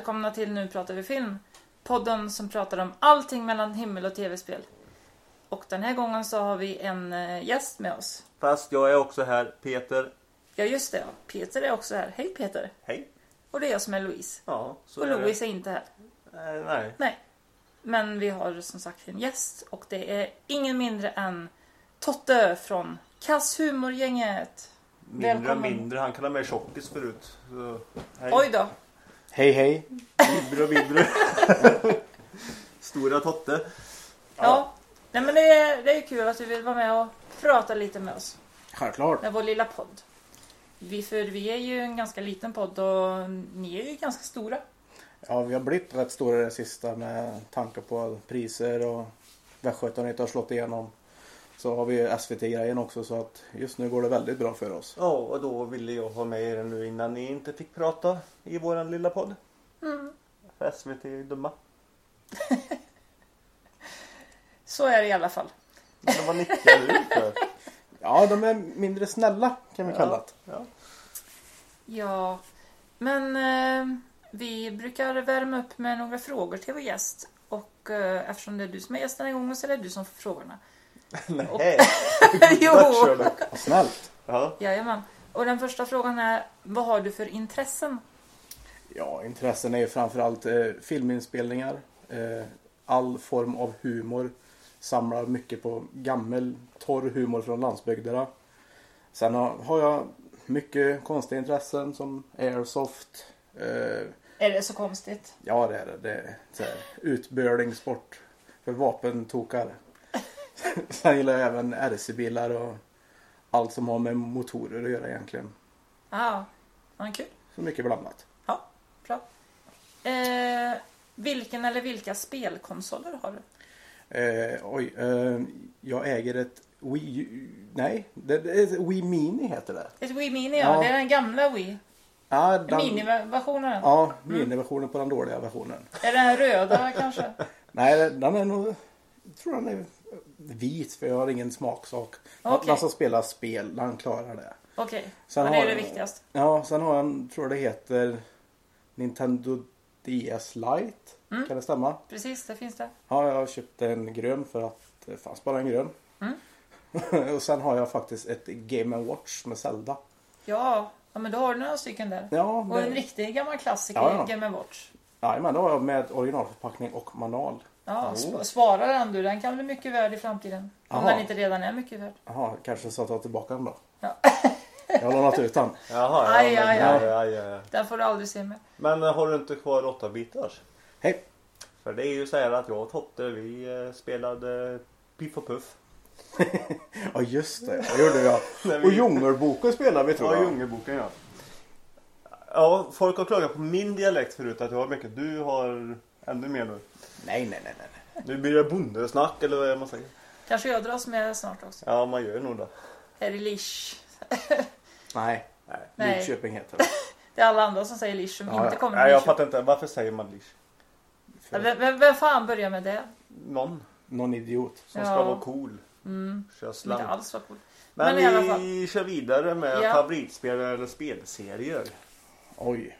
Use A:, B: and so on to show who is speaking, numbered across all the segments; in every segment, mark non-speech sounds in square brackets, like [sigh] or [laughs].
A: Välkomna till Nu pratar vi film. Podden som pratar om allting mellan himmel och tv-spel. Och den här gången så har vi en eh, gäst med oss.
B: Fast jag är också här, Peter.
A: Ja just det. Peter är också här. Hej Peter!
B: Hej.
A: Och det är jag som är Louise.
B: Ja, så
A: och
B: är
A: Louise är inte här.
B: det. Eh, nej.
A: Nej. Men vi har som sagt en gäst och det är ingen mindre än Totte från Kass Humorgänget.
B: Mindre och mindre. Han kallade mig tjockis förut. Så, hej.
A: Oj då.
C: Hej hej!
B: Mindre och mindre. Stora Totte.
A: Ja. Nej men det är, det är kul att du vill vara med och prata lite med oss.
C: Självklart.
A: Med vår lilla podd. Vi, för vi är ju en ganska liten podd och ni är ju ganska stora.
C: Ja, vi har blivit rätt stora det sista med tanke på priser och Västgötanytt har slått igenom. Så har vi SVT-grejen också så att just nu går det väldigt bra för oss.
B: Ja, och då ville jag ha med er nu innan ni inte fick prata i våran lilla podd.
A: Mm.
B: För SVT är dumma. [laughs]
A: Så är det i alla fall.
B: Men vad nickar du för? [laughs]
C: Ja, de är mindre snälla kan vi kalla det.
B: Ja.
A: Ja, men eh, vi brukar värma upp med några frågor till vår gäst. Och eh, eftersom det är du som är gäst den här gången så är det du som får frågorna. [laughs]
B: Nej. [laughs]
A: Jo!
C: Vad snällt.
B: Ja.
A: Jajamän. Och den första frågan är, vad har du för intressen?
C: Ja, intressen är ju framförallt eh, filminspelningar. Eh, all form av humor. Samlar mycket på gammal torr humor från landsbygderna. Sen har, har jag mycket konstiga intressen som airsoft. Eh,
A: Är det så konstigt?
C: Ja det är det. det är så här, utbörlingssport för vapentokar. [laughs] Sen gillar jag även RC-bilar och allt som har med motorer att göra egentligen.
A: Ja, vad kul.
C: Så mycket blandat.
A: Ja, bra. Eh, vilken eller vilka spelkonsoler har du?
C: Eh, oj, eh, jag äger ett Wii Nej, det, det är ett Wii Mini heter det.
A: Ett Wii Mini, ja.
C: Ja.
A: Det är den gamla Wii.
C: Ja, den,
A: Miniversionen.
C: Ja, miniversionen på den dåliga versionen.
A: Är den röda kanske? [laughs]
C: Nej, den är nog... Jag tror den är vit för jag har ingen smaksak.
A: Okej.
C: Den som spelar spel, den klarar det.
A: Okej,
C: Sen
A: ja, det är det viktigaste.
C: Ja, sen har en, tror det heter Nintendo DS Lite.
A: Mm.
C: Kan det stämma?
A: Precis, det finns det.
C: Ja, jag köpte en grön för att det fanns bara en grön.
A: Mm. [laughs]
C: och sen har jag faktiskt ett Game Watch med Zelda.
A: Ja, ja men då har du några stycken där.
C: Ja,
A: Och en
C: det,
A: riktig gammal klassiker,
C: Ja, ja.
A: Game Watch.
C: ja men då har jag med originalförpackning och manual.
A: Ja,
C: Oh.
A: sp- spara den du. Den kan bli mycket värd i framtiden. Om den inte redan är mycket värd.
C: Jaha, kanske så att jag tar tillbaka den då.
A: Ja.
C: jag har lånat ut den. [laughs]
B: Jaha, ja,
A: Aj,
B: men,
A: aj,
B: ja,
A: aj.
B: ja, ja, ja.
A: Den får du aldrig se mer.
B: Men eh, har du inte kvar 8 bitars?
C: Hej!
B: För det är ju så här att jag och Totte vi eh, spelade Piff och Puff. [laughs]
C: Ja just det, det gjorde jag. [laughs]
B: Vi-
C: Och Djungelboken spelade vi tror
B: Ja,
C: jag.
B: Djungelboken ja. Ja, folk har klagat på min dialekt förut att jag har mycket. Du har ännu mer nu.
C: Nej, nej, nej, nej.
B: Nu blir det bondesnack eller vad är det man säger.
A: Kanske jag dras med snart också.
B: Ja, man gör nog det.
A: Här i Lish. [laughs]
C: Nej,
B: Nej.
A: Nej.
C: Lidköping heter det. [laughs]
A: Det är alla andra som säger Lish som
C: Ja,
A: inte
C: ja.
A: kommer
B: Nej, jag fattar inte. Varför säger man lish?
A: Ja, Vem, vem, fan börjar med det?
B: Någon
C: Någon idiot.
B: som
A: Ja.
B: ska vara cool.
A: Mm, inte alls var cool.
B: Men,
A: Men i alla
B: vi kör vidare med
A: Ja.
B: favoritspel eller spelserier.
C: Oj.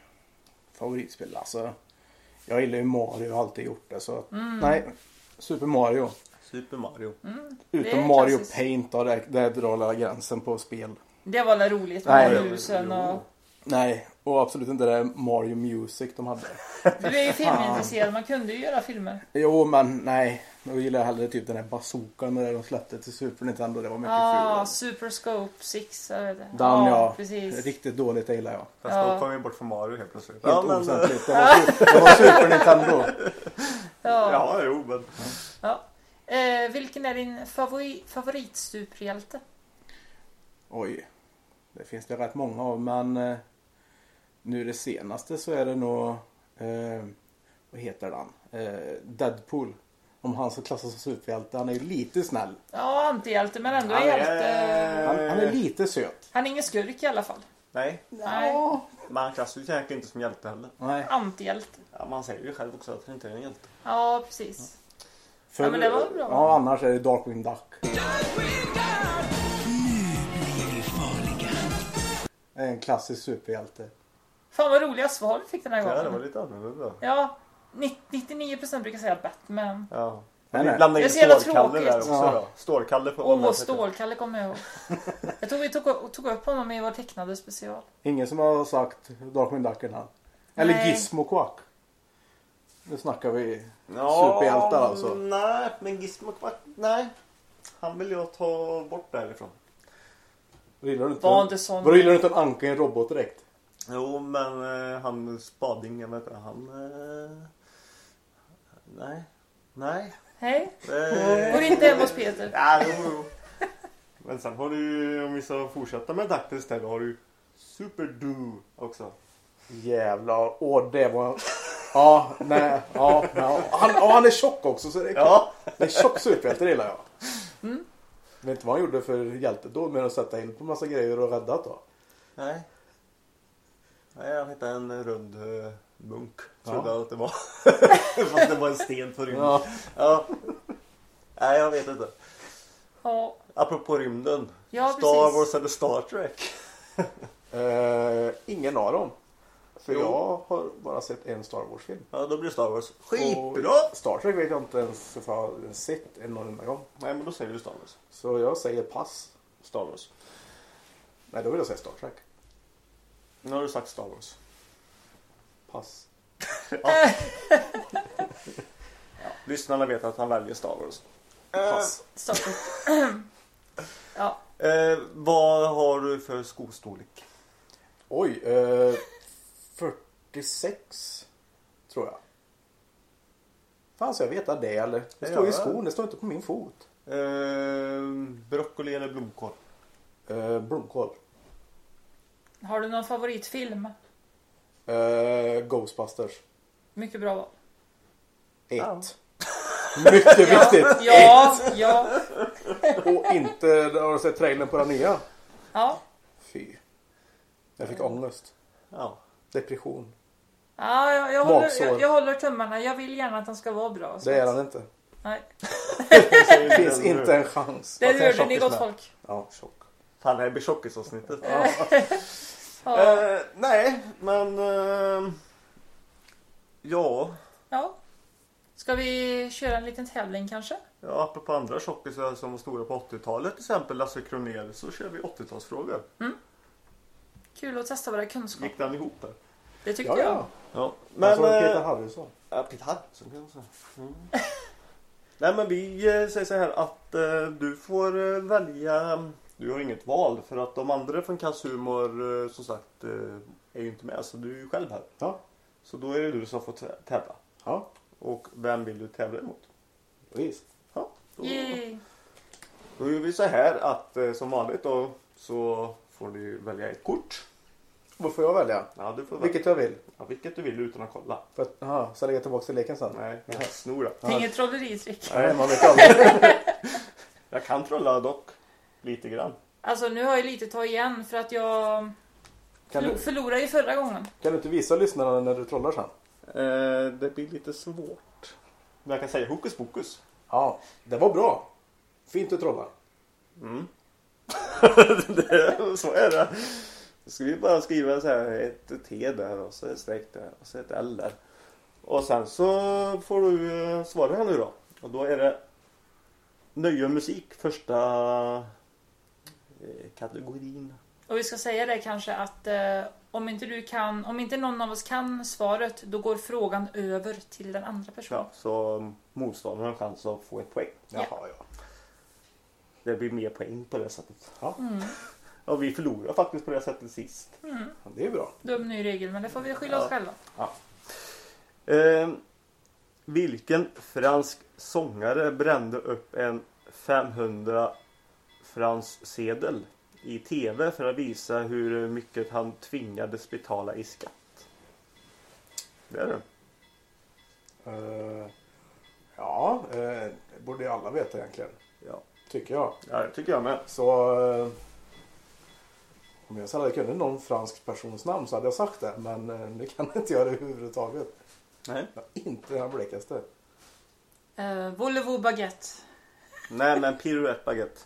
C: Favoritspel alltså. Jag gillar ju Mario och har alltid gjort det så. att-
A: Mm.
C: Nej. Super Mario.
B: Super Mario.
A: Är
C: Utom Mario
A: klassiskt.
C: Paint då, där, där drar alla gränsen på spel.
A: Det var väl roligt
C: Nej,
A: med
C: det-
A: musen och...
C: Nej, och absolut inte det Mario Music de hade.
A: Du är ju filmintresserad, man kunde ju göra filmer.
C: Jo men nej. Då gillar jag hellre typ den här bazookan där de släppte till Super Nintendo. Det var mycket
A: Ja,
C: fulare.
A: Super Scope 6. Jag vet det.
C: Den ja.
A: precis.
C: Riktigt dåligt det gillar jag.
B: Fast
A: Ja.
B: då kom vi bort från Mario helt plötsligt.
C: Helt
B: ja, men,
C: oväsentligt. Det det var Super Nintendo. [laughs]
A: Ja.
B: ja, jo, men.
A: ja. Eh, vilken är din favori, favoritsuperhjälte?
C: Oj. Det finns det rätt många av men eh, nu det senaste så är det nog eh, vad heter han? Eh, Deadpool. Om han ska klassas som superhjälte. Han är ju lite snäll.
A: Ja, antihjälte men ändå
B: Han är-
A: hjälte.
C: Han, han är lite söt.
A: Han är ingen skurk i alla fall.
B: Nej,
A: Nej.
C: Ja.
B: man klassar ju säkert inte som hjälte heller.
C: Nej.
A: Antihjälte.
B: Ja, man säger ju själv också att han inte är en hjälte.
A: Ja, precis.
C: För,
A: Ja, men det var bra.
C: Ja, annars är det Darkwing Duck. är en klassisk superhjälte.
A: Fan vad roliga svar vi fick den här
B: Ja, det
A: gången.
B: var lite annorlunda.
A: Ja, 99% brukar säga Batman.
B: Ja.
C: Nej,
B: vi blandade
A: Det är
B: in
A: så jävla
B: Stålkalle där
A: tråkigt.
B: också
C: Ja.
B: då. Stålkalle på
A: Åh, Stålkalle kommer jag ihåg. [laughs] Jag tror vi tog, tog upp honom i vår tecknade special.
C: Ingen som har sagt Darkwing Duck innan. Eller
A: Nej.
C: Gizmo Quack. Nu snackar vi
B: Ja,
C: superhjältar alltså.
B: Nej, men Gizmo Quack, nej. Han vill jag ta bort därifrån.
C: Gillar du inte,
A: Var inte sån.
C: Vadå, gillar du inte en anka i en robot direkt?
B: Jo, men eh, han Spadingen, vet du, han... Eh, nej. Nej.
A: Hej.
B: Eh,
A: Går inte hem hos Peter.
B: Ja, jo, jo. [laughs] Men sen har du om vi ska fortsätta med Ducktail istället, har du Superdoo också.
C: Jävlar. Åh, det var... Ja, nej. Ja, ja. Han, ja, han är tjock också så det är kul.
B: Ja.
C: Det är tjock superhjälte, det gillar jag. Jag vet inte vad han gjorde för hjältedåd med att sätta in på massa grejer och räddat då.
B: Nej. Nej, han hittade en rund eh, munk. Trodde
C: Ja.
B: jag att det var. [laughs] Fast det var en sten på rymden.
C: Ja.
B: Ja. Nej, jag vet inte.
A: Ja,
B: Apropå rymden.
A: Ja,
B: Star
A: precis.
B: Wars eller Star Trek? [laughs]
C: Eh, ingen av dem. För
B: Jo.
C: jag har bara sett en Star Wars-film.
B: Ja, då blir det Star Wars.
C: Och
B: Skitbra!
C: Star Trek vet jag inte ens if jag har sett en enda gång.
B: Nej, men då säger du Star Wars.
C: Så jag säger pass.
B: Star Wars.
C: Nej, då vill jag säga Star Trek.
B: Nu har du sagt Star Wars.
C: Pass. [laughs]
B: Lyssnarna vet att han väljer Star Wars.
C: Pass.
A: Star Trek. [clears throat] Ja,
B: Eh, vad har du för skostorlek?
C: Oj, eh, 46 tror jag. Fan så jag vet det eller? Det står i
B: Ja.
C: skon, det står inte på min fot.
B: Eh, broccoli eller blomkål?
C: Eh, blomkål.
A: har du någon favoritfilm?
C: Eh, Ghostbusters.
A: Mycket bra val.
C: Ett.
B: Ja. [laughs]
C: Mycket viktigt.
A: Ja, ja,
C: Och inte, har du sett trailern på den nya?
A: ja.
C: Fy. Jag fick ångest.
B: Ja.
C: Depression.
A: ja jag, jag, håller, jag, jag håller tummarna. Jag vill gärna att den ska vara bra.
C: Det är den inte.
A: Nej,
C: Det finns [laughs] inte en chans.
A: det hörde ni gott folk.
C: Ja, tjock.
B: Fan, det här blir tjockisavsnittet.
A: Ja, [laughs]
B: Eh, nej, men... Eh, ja.
A: ja. Ska vi köra en liten tävling kanske?
B: ja, apropå andra tjockisar som var stora på 80-talet, till exempel Lasse Kronér, så kör vi 80-talsfrågor.
A: Kul att testa våra kunskaper.
B: Gick den ihop där?
A: Det tyckte
C: Ja,
A: jag.
C: ja.
B: Ja.
C: Men,
B: Men...
C: alltså, Peter
B: eh,
C: Harrison.
B: Ja, Peter Harrison kan jag säga. Mm. [laughs] Nej men vi eh, säger så här att eh, du får eh, välja. Du har inget val för att de andra från Kass Humor eh, som sagt eh, är ju inte med så du är ju själv här.
C: Ja.
B: Så då är det du som får tä- tävla.
C: Ja,
B: Och vem vill du tävla emot?
C: visst.
B: Ja, då,
A: Yay.
B: då gör vi så här att eh, som vanligt då så får du välja ett kort.
C: Vad får jag välja?
B: Ja, du får välja.
C: Vilket jag vill.
B: Ja, vilket du vill utan att kolla.
C: För att, aha, så lägger jag tillbaka till leken sen?
B: Nej, jag snor det.
A: Inget trolleritrick.
C: Nej, man vet [laughs] aldrig.
B: Jag kan trolla dock. Lite grann.
A: Alltså nu har jag lite att ta igen för att jag
C: Kan du,
A: förlorade ju förra gången.
C: kan du inte visa lyssnarna när du trollar sen?
B: Eh, det blir lite svårt. Men jag kan säga hokus pokus.
C: Ja, det var bra. Fint att trolla.
B: Mm. [laughs] det, så är det. Då ska vi bara skriva så här ett T där och så ett streck där och så ett L där. Och sen så får du eh, svara här nu då. Och då är det nöje och musik första kategorin.
A: Och vi ska säga det kanske att eh, om inte du kan, om inte någon av oss kan svaret, då går frågan över till den andra personen.
B: Ja, så motståndaren har en chans att få ett poäng.
A: Ja.
C: Jaha, ja.
B: Det blir mer poäng på det sättet.
C: Ja, [laughs]
B: Ja, vi förlorade faktiskt på det sättet sist.
C: det är bra.
A: Dum ny regel, men det får vi skylla oss
B: Ja.
A: själva.
B: Eh, vilken fransk sångare brände upp en 500 frans sedel i tv för att visa hur mycket han tvingades betala i skatt? Det är det.
C: Eh, ja, det borde ju alla veta egentligen.
B: Ja.
C: Tycker jag.
B: ja, det tycker jag med.
C: Så eh, om jag så hade kunde någon fransk persons namn så hade jag sagt det. Men det kan jag inte göra överhuvudtaget.
B: Nej,
C: Jag inte den blekaste.
A: Uh, Volevo baguette.
B: Nej men pirouette baguette.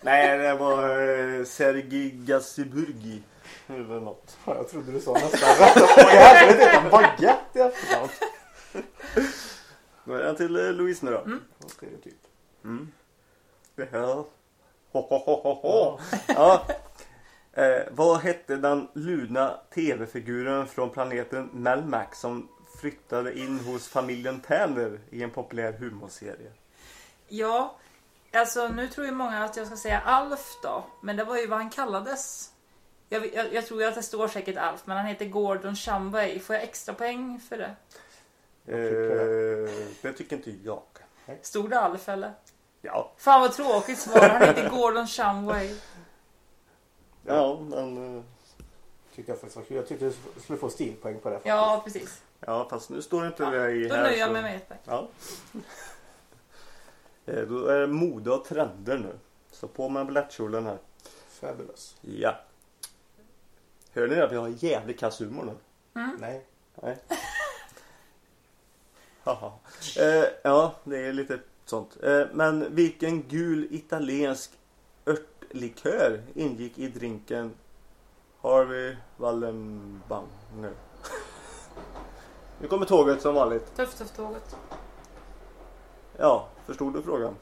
B: Nej, det var eh, Sergej Gazziburgi. eller något.
C: Ja, jag trodde du sa nästan rätt. Vad i helvete heter baguette i efternamn?
B: Då är den till eh, Louise nu då.
A: Mm.
C: Stereotyp.
B: Mm. Det här. Ho, ho, ho, ho, ho. Ja. Eh, vad hette den luna tv-figuren från planeten Melmac som flyttade in hos familjen Tanner i en populär humorserie?
A: Ja, alltså nu tror ju många att jag ska säga Alf då. Men det var ju vad han kallades. Jag, jag, jag tror ju att det står säkert Alf, men han heter Gordon Shumway. Får jag extra poäng för det?
B: Eh, det tycker inte jag.
A: Stod det Alf eller?
B: Ja,
A: Fan vad tråkigt svar. Han heter [laughs] Gordon Shumway.
B: ja men... eh,
C: Tyckte jag faktiskt var kul. Jag tyckte du skulle få stilpoäng på det. faktiskt.
A: Ja, precis.
B: Ja, fast nu står inte
A: Ja,
B: det i
A: Då
B: här.
A: nöjer jag
B: så-
A: mig med ett poäng.
B: Ja. [laughs] Eh, Då är det mode och trender nu. Så på med blättkjolen här.
C: Fabulous.
B: Ja. Hör ni att vi har jävligt kass humor nu?
C: Nej.
B: Nej. [laughs] Haha. Eh, ja, det är lite sånt. Eh, men vilken gul italiensk örtlikör ingick i drinken Harvey Wallenbang [laughs] nu? Nu kommer tåget som vanligt.
A: Tufft, tufft tåget.
B: Ja, förstod du frågan?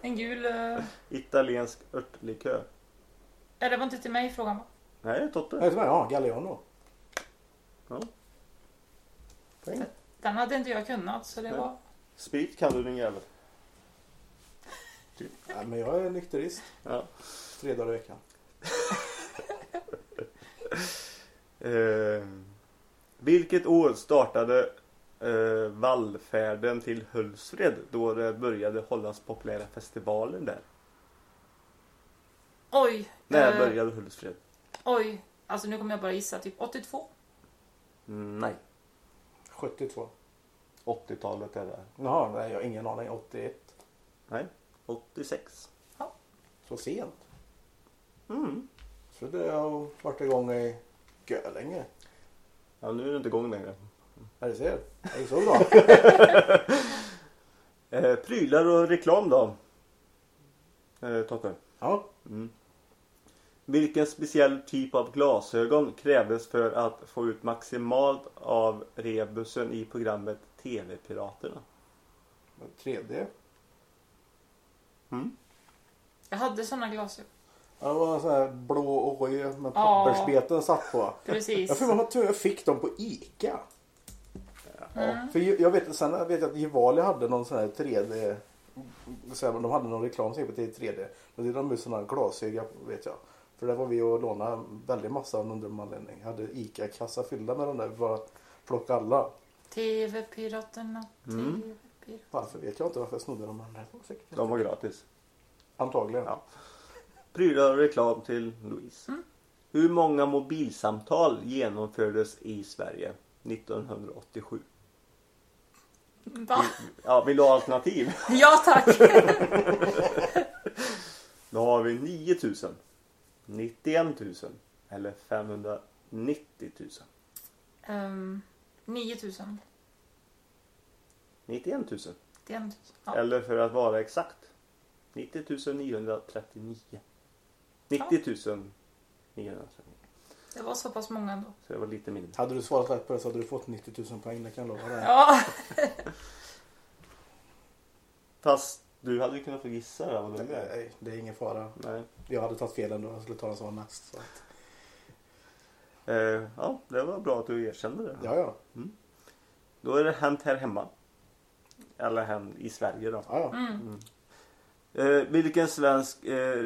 A: En gul... Uh...
B: Italiensk örtlikör.
A: Ja, det var inte till mig frågan va?
B: Nej, Totte.
C: Jag vet inte, ja, Galliano.
B: Poäng.
A: Den hade inte jag kunnat så det
B: Nej.
A: var...
B: Sprit kan du din jävel.
C: Nej, men jag är nykterist.
B: Ja.
C: Tre dagar i veckan. [laughs]
B: Eh, vilket år startade eh, vallfärden till Hultsfred då det började hållas populära festivaler där?
A: Oj!
B: När
A: eh,
B: började Hultsfred?
A: Oj! Alltså nu kommer jag bara gissa, typ 82?
B: Mm, nej,
C: 72.
B: 80-talet är det.
C: Jaha, nej, jag har ingen aning. 81.
B: Nej, 86.
C: Så sent.
B: Mm.
C: Så det har varit igång i länge.
B: Ja, nu är det inte igång längre.
C: Ja, du ser. Det är så bra. [laughs]
B: Eh, prylar och reklam då? Eh, Totte.
C: Ja.
B: Mm. Vilken speciell typ av glasögon krävdes för att få ut maximalt av rebusen i programmet TV-piraterna?
C: 3D.
B: Mm.
A: Jag hade såna glasögon.
C: Ja, det var en sån här blå och röd med
A: Ja.
C: pappersbeten satt på.
A: Precis.
C: Jag för jag fick dem på Ica.
A: Mm.
C: För jag vet, sen vet jag att Givali hade någon sån här 3D. Så här, de hade någon reklam till 3D. Då hade de ut här glasögon vet jag. För där var vi och lånade väldigt massa av någon anledning. Jag hade Ica-kassa fyllda med de där. Vi bara plockade alla.
A: TV-piraterna,
B: Mm.
A: TV-piraterna.
C: Varför vet jag inte varför jag snodde de andra.
B: De var gratis.
C: Antagligen.
B: Ja. Prylar och reklam till Louise.
A: Mm.
B: Hur många mobilsamtal genomfördes i Sverige 1987?
A: Va?
B: Ja, vill du ha alternativ?
A: Ja tack! [laughs]
B: Då har vi 9000, 91 000 eller 590 000.
A: um, 9000.
B: 91 000.
A: Det är en- ja.
B: Eller för att vara exakt 90 939. 90 939.
A: Det var så pass många ändå.
B: Så det var lite mindre.
C: Hade du svarat rätt på det så hade du fått 90 000 poäng. Det kan jag lova dig.
A: Ja, [laughs]
B: Fast du hade ju kunnat få gissa det. vad det var.
C: Nej, det är ingen fara.
B: Nej.
C: Jag hade tagit fel ändå. Jag skulle ta den som var näst. Så. att-
B: Eh, ja, det var bra att du erkände det.
C: Ja, ja.
B: Då är det hänt här hemma. Eller hänt i Sverige då.
C: ja, ja.
A: mm.
B: Eh, vilken svensk eh,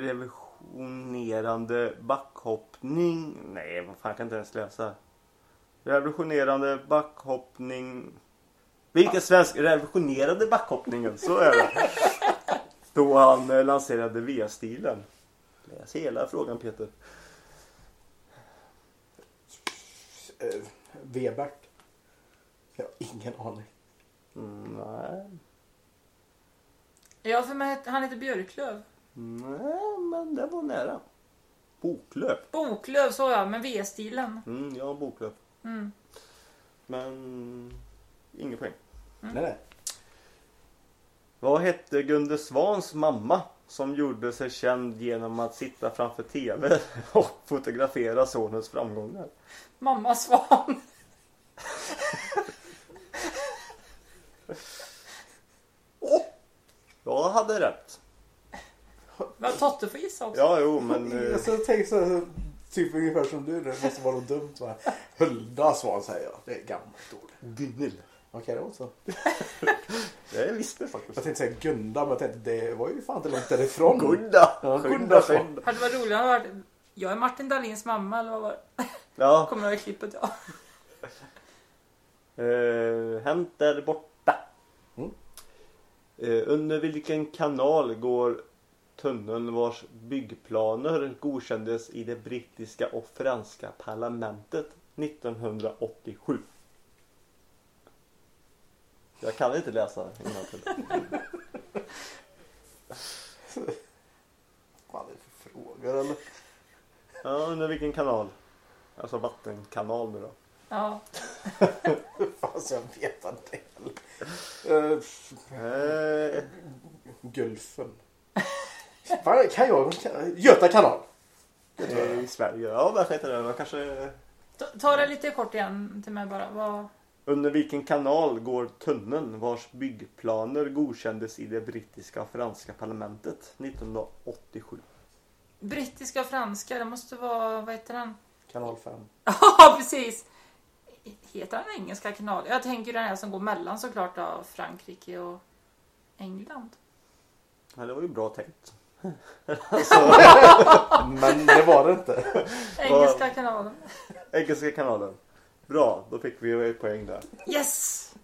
B: revolutionerande backhoppning... Nej, vad fan jag kan inte ens läsa. Revolutionerande backhoppning... Vilken svensk revolutionerade backhoppningen? Så är det. [laughs] Då han eh, lanserade V-stilen. Läs hela frågan Peter.
C: Eh, Webert. Jag har ingen aning.
B: Mm, nej.
A: ja för mig, han heter Björklöv.
B: Nej, men det var nära. Boklöv.
A: Boklöv sa jag, men V-stilen.
B: Mm, ja, boklöv.
A: Mm.
B: Men ingen poäng.
C: Nej, nej.
B: Vad hette Gunde Svans mamma som gjorde sig känd genom att sitta framför TV [laughs] och fotografera sonens framgångar?
A: Mamma Svan. [laughs]
B: Jag hade rätt.
A: Men Totte får gissa också.
B: Ja, jo, men... [laughs] eh,
C: Jag så tänker så här, typ ungefär som du. Det måste vara något dumt. Här. Hulda svar säger jag. Det är ett gammalt ord.
B: Gunhild.
C: Okej, det var så. [laughs]
B: Det visste faktiskt.
C: Jag tänkte säga Gunda, men jag tänkte det var ju fan inte långt därifrån.
B: Gunda!
C: Ja,
B: Skynda,
C: Gunda.
B: skynda.
A: Hade det varit roligare om det varit jag är Martin Dahlins mamma eller vad var det?
B: Ja,
A: Kommer du ihåg klippet? Ja. [laughs]
B: eh, hämt där borta.
C: Mm.
B: Eh, under vilken kanal går tunneln vars byggplaner godkändes i det brittiska och franska parlamentet 1987? Jag kan inte läsa innantill. [laughs]
C: Vad är det för frågor eller?
B: Ja, under vilken kanal? Alltså vattenkanal nu då.
A: ja. [laughs]
C: Fan så jag vet inte heller. Uh,
B: Eh,
C: Gulfen. Vad kan jag? Göta kanal.
B: eh, I Sverige. Ja, varför heter det? Man kanske...
A: Ta, ta det lite kort igen till mig bara. Vad...
B: Under vilken kanal går tunneln vars byggplaner godkändes i det brittiska och franska parlamentet 1987?
A: Brittiska och franska, det måste vara, vad heter den?
C: Kanal 5. [laughs]
A: Ja, precis. Heter den engelska kanal? Jag tänker den här som går mellan såklart då, Frankrike och England.
B: Ja, det var ju bra tänkt.
C: Men det var det inte.
A: Engelska kanalen.
B: Engelska kanalen. Bra, då fick vi ett poäng där.
A: Yes!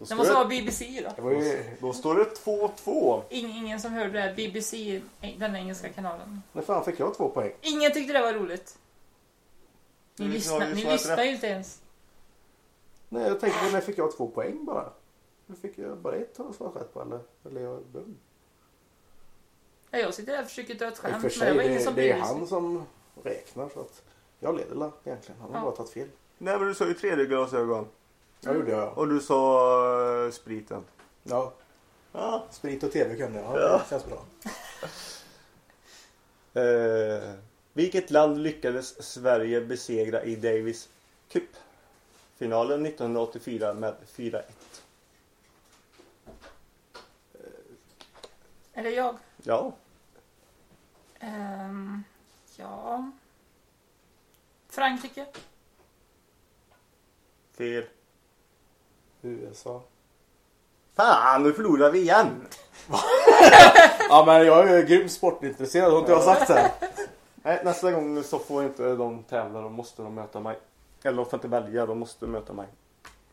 B: Då
A: Det måste
B: det,
A: vara BBC då.
C: Ju...
B: då står det 2-2.
A: Ingen, ingen som hörde det. här. BBC, den engelska kanalen.
C: När fan fick jag två poäng?
A: Ingen tyckte det var roligt. Ni,
B: Du ju
A: ni lyssnar ju inte ens.
C: Nej, jag tänkte när fick jag två poäng bara? Nu fick jag bara ett har jag svarat rätt på eller? Eller är jag dum?
A: Ja, Jag sitter där och försöker dra ett skämt,
C: för
A: men det var ingen som
C: det är
A: brydde sig.
C: han som räknar så att jag leder la egentligen. Han har
A: Ja.
C: bara tagit fel.
B: Nej men du sa ju tredje glasögon.
C: Ja, gjorde jag.
B: Och du sa uh, spriten.
C: Ja,
B: Ja.
C: sprit och tv kunde jag. Ja, det känns bra. [laughs]
B: Eh, vilket land lyckades Sverige besegra i Davis Cup? Finalen 1984 med 4-1.
A: Är det jag?
B: Ja,
A: Ehm, ja. Frankrike.
B: fel.
C: USA.
B: Fan, nu förlorar vi igen! [laughs]
C: Ja, men jag är ju grymt sportintresserad. Har inte jag sagt det? [laughs]
B: Nej, nästa gång så får inte de tävla, då måste de möta mig. Eller de får inte välja, de måste möta mig.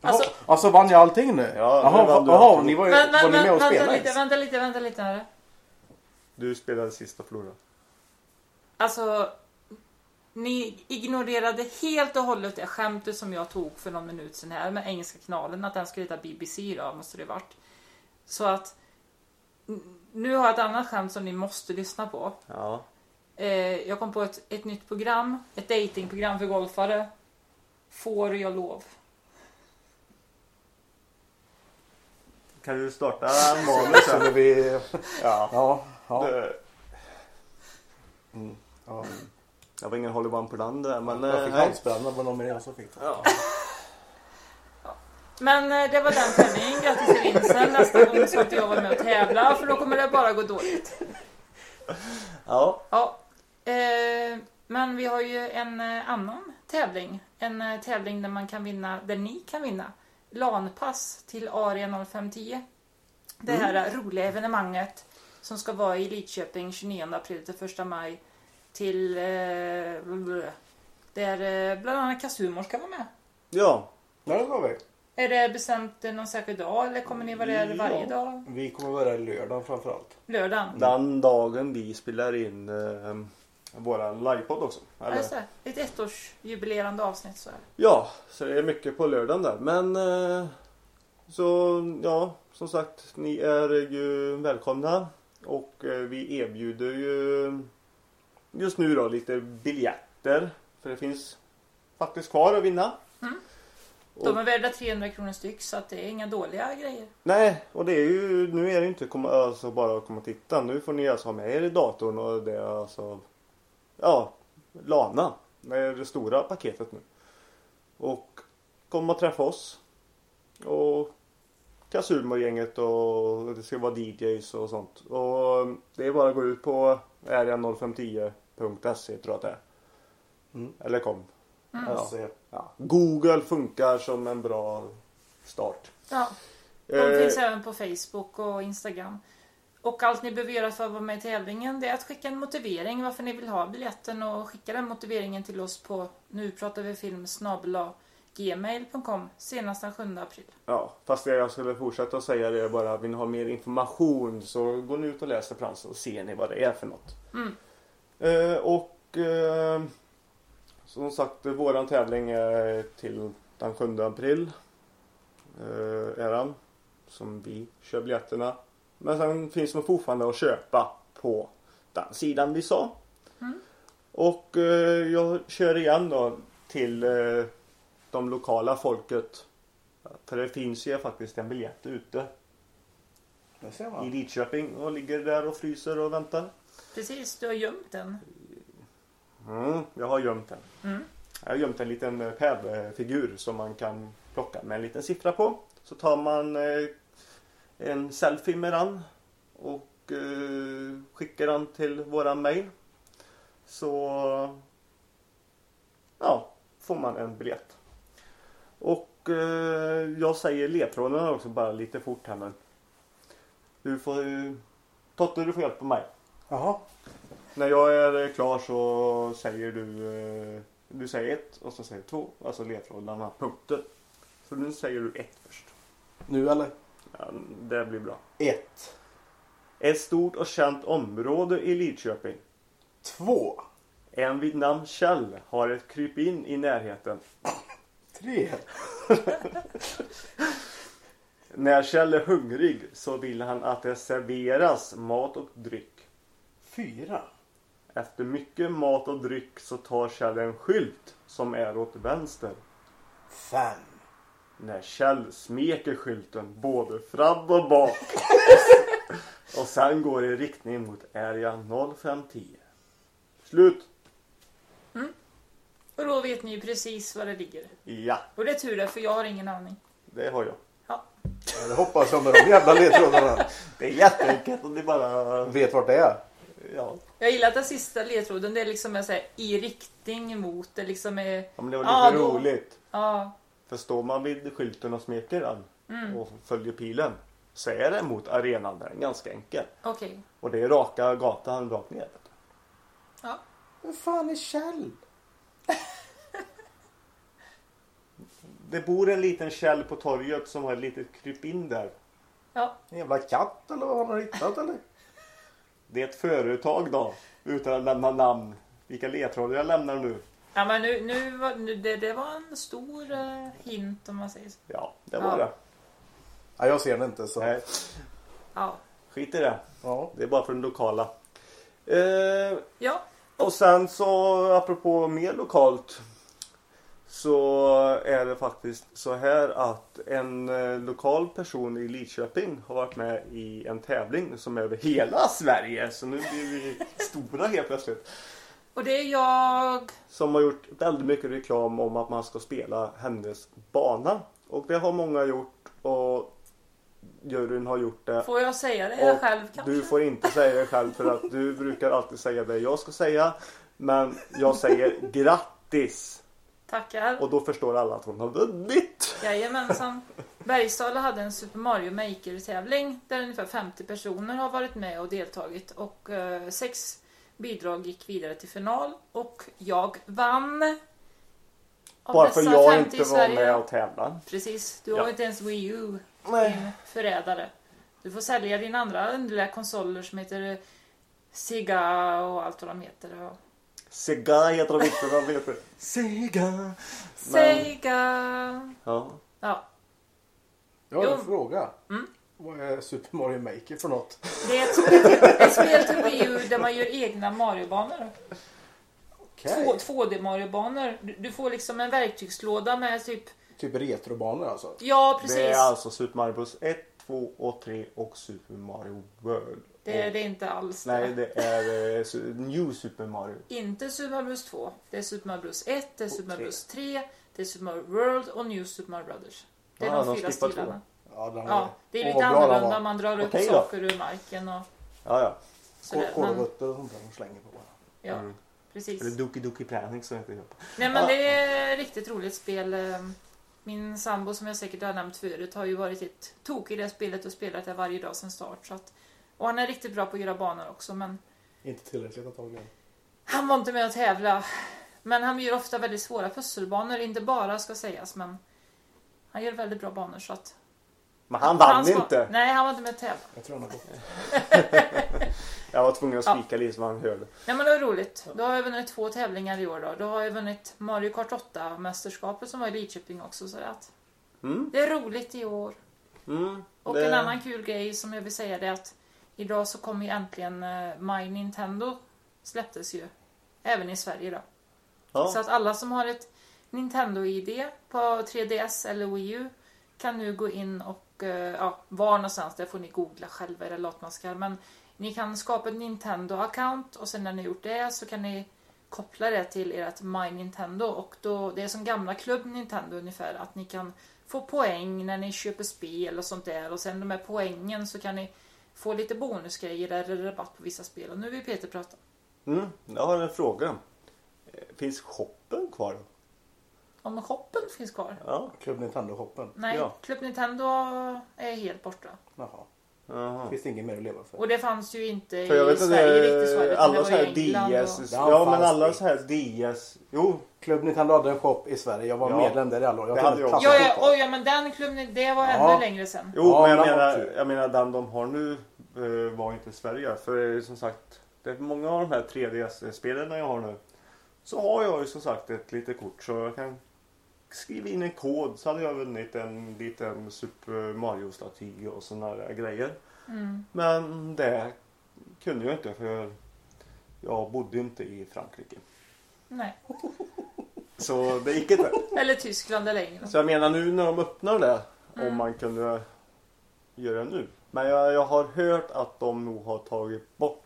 A: Alltså-
C: Alltså, alltså vann jag allting nu?
B: Ja,
C: Jaha,
B: nu vann du
C: jaha
B: allting.
C: ni var, ju,
A: Men,
C: var ni med och
A: vänta
C: spelade?
A: lite, vänta lite, vänta lite här.
B: Du spelade sist och förlorade.
A: Alltså, ni ignorerade helt och hållet det skämtet som jag tog för någon minut sedan här med engelska kanalen, att den skulle heta BBC då, måste det varit. Så att nu har jag ett annat skämt som ni måste lyssna på.
B: Ja.
A: Eh, jag kom på ett, ett nytt program, ett datingprogram för golfare. Får jag lov?
B: Kan du starta
C: vi... [laughs]
B: Ja.
C: Ja, ja.
B: Det,
C: Mm, ja.
B: jag var ingen Holly One på den där men...
C: Jag
B: eh,
C: fick halsbränna på någon mer som fick det.
B: Ja.
A: Men eh, det var den tävlingen. Grattis till vinsten. Nästa gång ska inte jag vara med och tävla för då kommer det bara gå dåligt.
B: ja.
A: Ja, eh, men vi har ju en eh, annan tävling. En eh, tävling där man kan vinna, där ni kan vinna LAN-pass till Aria 0510. Det här
B: Mm.
A: roliga evenemanget som ska vara i Lidköping 29 april till 1 maj till eh, där eh, bland annat Kasthumor ska vara med.
B: Ja.
C: Det var vi.
A: Är det bestämt någon särskild dag eller kommer ni vara där varje
C: Ja.
A: dag?
C: Vi kommer vara där lördagen framförallt.
A: Lördagen?
B: Den dagen vi spelar in eh, våran livepodd också.
A: Ja,
B: Eller?
A: just det. Ett ettårsjubilerande avsnitt så här.
B: Ja, så det är mycket på lördagen där. Men eh, så ja, som sagt, ni är ju välkomna. Och eh, vi erbjuder ju just nu då lite biljetter. För det finns faktiskt kvar att vinna.
A: Mm. De är värda 300 kronor styck så att det är inga dåliga grejer.
B: Nej, och det är ju, nu är det inte komma, alltså bara att komma och titta. Nu får ni alltså ha med er i datorn och det är alltså, ja, Lana. Det är det stora paketet nu. Och komma och träffa oss. Och Kasulmo-gänget och det ska vara DJs och sånt. Och det är bara att gå ut på area0510.se tror jag att det är.
C: Mm.
B: Eller kom. Ja.
C: Se.
B: Ja. Google funkar som en bra start.
A: Ja, de
B: Eh,
A: finns även på Facebook och Instagram. Och allt ni behöver göra för att vara med i tävlingen det är att skicka en motivering varför ni vill ha biljetten och skicka den motiveringen till oss på nu pratar vi film snabel-a gmail.com senast den 7 april.
B: Ja, fast det jag skulle fortsätta att säga det är bara vill ni ha mer information så gå nu ut och läs fram så ser ni vad det är för något.
A: Mm.
B: Eh, och eh, som sagt våran tävling är till den 7 april. Eh, är den. Som vi kör biljetterna. Men sen finns de fortfarande att köpa på den sidan vi sa.
A: Mm.
B: Och eh, jag kör igen då till eh, de lokala folket. För det finns ju faktiskt en biljett ute
C: Det ser
B: i
C: man.
B: Lidköping och ligger där och fryser och väntar.
A: Precis, du har gömt den.
B: Mm, jag har gömt den.
A: Mm.
B: Jag har gömt en liten eh, pädfigur som man kan plocka med en liten siffra på. Så tar man eh, en selfie med den och eh, skickar den till våran mail. Så ja, får man en biljett. Och eh, jag säger ledtrådarna också bara lite fort här men. Du får Totte du får hjälp på mig.
C: Jaha.
B: När jag är klar så säger du eh, Du säger ett och så säger två. Alltså ledtrådarna punkter. Så nu säger du ett först.
C: Nu eller?
B: Ja, det blir bra.
C: Ett.
B: Ett stort och känt område i Lidköping.
C: Två.
B: En vid namn Kjell har ett krypin i närheten.
C: Tre.
B: När Kjell är hungrig så vill han att det serveras mat och dryck.
C: Fyra.
B: Efter mycket mat och dryck så tar Kjell en skylt som är åt vänster.
C: Fem.
B: När Kjell smeker skylten både fram och bak. och sen går i riktning mot Area 0510. Slut!
A: Och då vet ni ju precis var det ligger.
B: Ja,
A: Och det är tur det, för jag har ingen aning.
B: det har jag.
A: Ja,
C: Ja, Det hoppas jag med de jävla ledtrådarna.
B: Det är jätteenkelt och det är bara...
C: Vet vart det är.
B: Ja,
A: jag gillar att den sista ledtråden det är liksom är så här, i riktning mot. Det liksom är...
B: Ja, men det var lite
A: Ja, då-
B: roligt.
A: Ja,
B: För står man vid skylten och smeker den
A: Mm.
B: och följer pilen så är det mot arenan. Den är ganska enkel.
A: okej.
B: Och det är raka gatan rakt ner.
A: Ja.
C: Vem fan är Kjell?
B: Det bor en liten Kjell på torget som har ett litet krypin där.
A: Ja,
C: En jävla katt eller vad han har hittat eller?
B: Det är ett företag då. Utan att lämna namn. Vilka ledtrådar jag lämnar nu.
A: ja men nu, nu, var, nu det, det var en stor eh, hint om man säger så.
B: Ja, det var
A: Ja.
B: det.
C: Ja, jag ser den inte så.
B: Nej,
A: Ja.
B: skit i det.
C: Ja.
B: Det är bara för den lokala. Eh,
A: Ja,
B: och sen så apropå mer lokalt. Så är det faktiskt så här att en eh, lokal person i Lidköping har varit med i en tävling som är över hela Sverige. Så nu blir vi stora helt plötsligt.
A: och det är jag.
B: Som har gjort väldigt mycket reklam om att man ska spela hennes bana. Och det har många gjort och juryn har gjort det.
A: Får jag säga det
B: Och
A: själv kanske?
B: Du får inte säga det själv för att du brukar alltid säga det jag ska säga. Men jag säger grattis!
A: Tackar.
B: Och då förstår alla att hon har vunnit.
A: Jajamensan. Bergsala hade en Super Mario Maker tävling där ungefär 50 personer har varit med och deltagit och eh, sex bidrag gick vidare till final och jag vann. Av
B: Bara för
A: dessa
B: jag
A: 50 i
B: inte var
A: Sverige.
B: med och tävlade.
A: Precis, du har
B: Ja.
A: inte ens Wii U,
B: Nej.
A: din förrädare. Du får sälja dina andra underliga konsoler som heter Sega och allt vad de heter. Och
B: Sega heter de inte, de heter Sega. Men,
A: Sega!
B: ja.
A: Ja,
C: Jag har
A: Jo.
C: en fråga.
A: Mm.
C: Vad är Super Mario Maker för något?
A: det är ett spel, ett spel till Wii U där man gör egna Mario-banor.
C: Okej.
A: Två, 2D Mario-banor. Du, du får liksom en verktygslåda med typ
C: typ retrobanor alltså.
A: Ja, precis.
B: Det är alltså Super Mario Bros 1, 2 och 3 och Super Mario World.
A: Det är det inte alls.
B: Nej,
A: det.
B: det är eh, New Super Mario.
A: Inte Super Mario Bros 2. Det är Super Mario Bros 1, det är Super Mario. Bros 3, det är Super Mario World och New Super Mario Brothers. Det är
B: Ja,
A: de
B: de
A: fyra stilarna.
C: Ja, den
A: Ja, det är lite annorlunda. Man drar upp
B: Okej då.
A: saker ur marken och
B: Ja, ja.
C: Kålrötter och sånt där de slänger på bara.
A: ja,
B: Mm.
A: precis.
B: Eller Doki Doki Panic som heter det.
A: Nej men det är ett riktigt roligt spel. Min sambo som jag säkert har nämnt förut har ju varit ett tok i det spelet och spelat det varje dag sedan start. Så att, och han är riktigt bra på att göra banor också men
C: Inte tillräckligt att ta igen.
A: han var inte med att tävla. Men han gör ofta väldigt svåra pusselbanor, inte bara ska sägas men han gör väldigt bra banor så att...
B: Men han vann
A: ska-
B: inte.
A: Nej, han var inte med att tävla.
C: Jag tror han har gått. [laughs]
B: Jag var tvungen att
A: Ja.
B: skrika lite som han hörde.
A: Nej men det var roligt. Då har jag vunnit två tävlingar i år då. Då har jag vunnit Mario Kart 8-mästerskapet som var i Lidköping också. Så att
B: Mm.
A: det är roligt i år.
B: Mm.
A: Och
B: det...
A: en annan kul grej som jag vill säga det är att idag så kommer ju äntligen eh, My Nintendo släpptes ju. Även i Sverige då. Så
B: Ja.
A: att alla som har ett Nintendo-ID på 3DS eller Wii U kan nu gå in och, eh, ja, var någonstans, det får ni googla själva era latmaskar. Men ni kan skapa ett Nintendo-account och sen när ni gjort det så kan ni koppla det till ert My Nintendo och då, det är som gamla Club Nintendo ungefär, att ni kan få poäng när ni köper spel och sånt där och sen de här poängen så kan ni få lite bonusgrejer eller rabatt på vissa spel. Och nu vill Peter prata.
B: Mm. Jag har en fråga. Eh, Finns shoppen kvar?
A: Om shoppen finns kvar?
B: Ja.
C: Club Nintendo-shoppen.
A: Nej,
B: Ja.
A: Club Nintendo är helt borta.
C: Jaha.
B: Jaha.
C: Finns det inget mer att leva för?
A: Och det fanns ju inte
B: För jag
A: i
B: vet
A: Sverige
B: inte,
A: riktigt så. utan det
B: alla så
A: i
B: här DS.
A: och-
C: Ja,
B: men alla
C: det.
B: så här DS. Jo,
C: Club Nintendo hade en shop i Sverige. Jag var
B: Ja.
C: medlem där i alla år.
B: Det
C: Jag
B: hade
C: kunde
B: jag också.
A: Ja, ja, oj, ja, men den klubben, det var
C: Ja.
A: ännu längre sen.
B: Jo,
C: Ja,
B: men jag menar, jag menar den de har nu eh, var inte i Sverige. För eh, som sagt, det många av de här 3DS-spelen jag har nu. Så har jag ju som sagt ett litet kort så jag kan skriva in en kod så hade jag vunnit en liten Super Mario-staty och sådana där grejer.
A: Mm.
B: Men det kunde jag inte för jag bodde inte i Frankrike.
A: Nej. [laughs]
B: Så det gick inte.
A: Eller Tyskland eller England.
B: Så jag menar nu när de öppnar det,
A: Mm.
B: om man kunde göra det nu. Men jag, jag har hört att de nog har tagit bort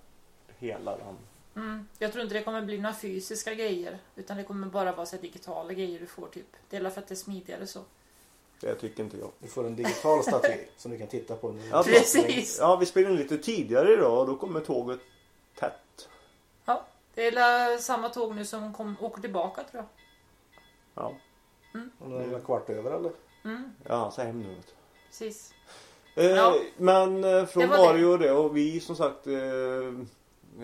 B: hela den.
A: Mm. Jag tror inte det kommer bli några fysiska grejer. Utan det kommer bara vara så digitala grejer du får typ. Det är för att det är smidigare så.
B: Det tycker inte jag.
C: Du får en digital staty [laughs] som du kan titta på.
B: Ja,
A: Precis.
B: Ja, vi spelade lite tidigare idag och då kommer tåget tätt.
A: Ja. Det är samma tåg nu som kom, åker tillbaka tror jag.
B: Ja,
C: Om det är kvart över eller?
A: Mm.
B: ja så hem nu.
A: Precis.
B: Eh,
A: Ja.
B: Men eh, från
A: Det
B: Mario och det och vi som sagt eh,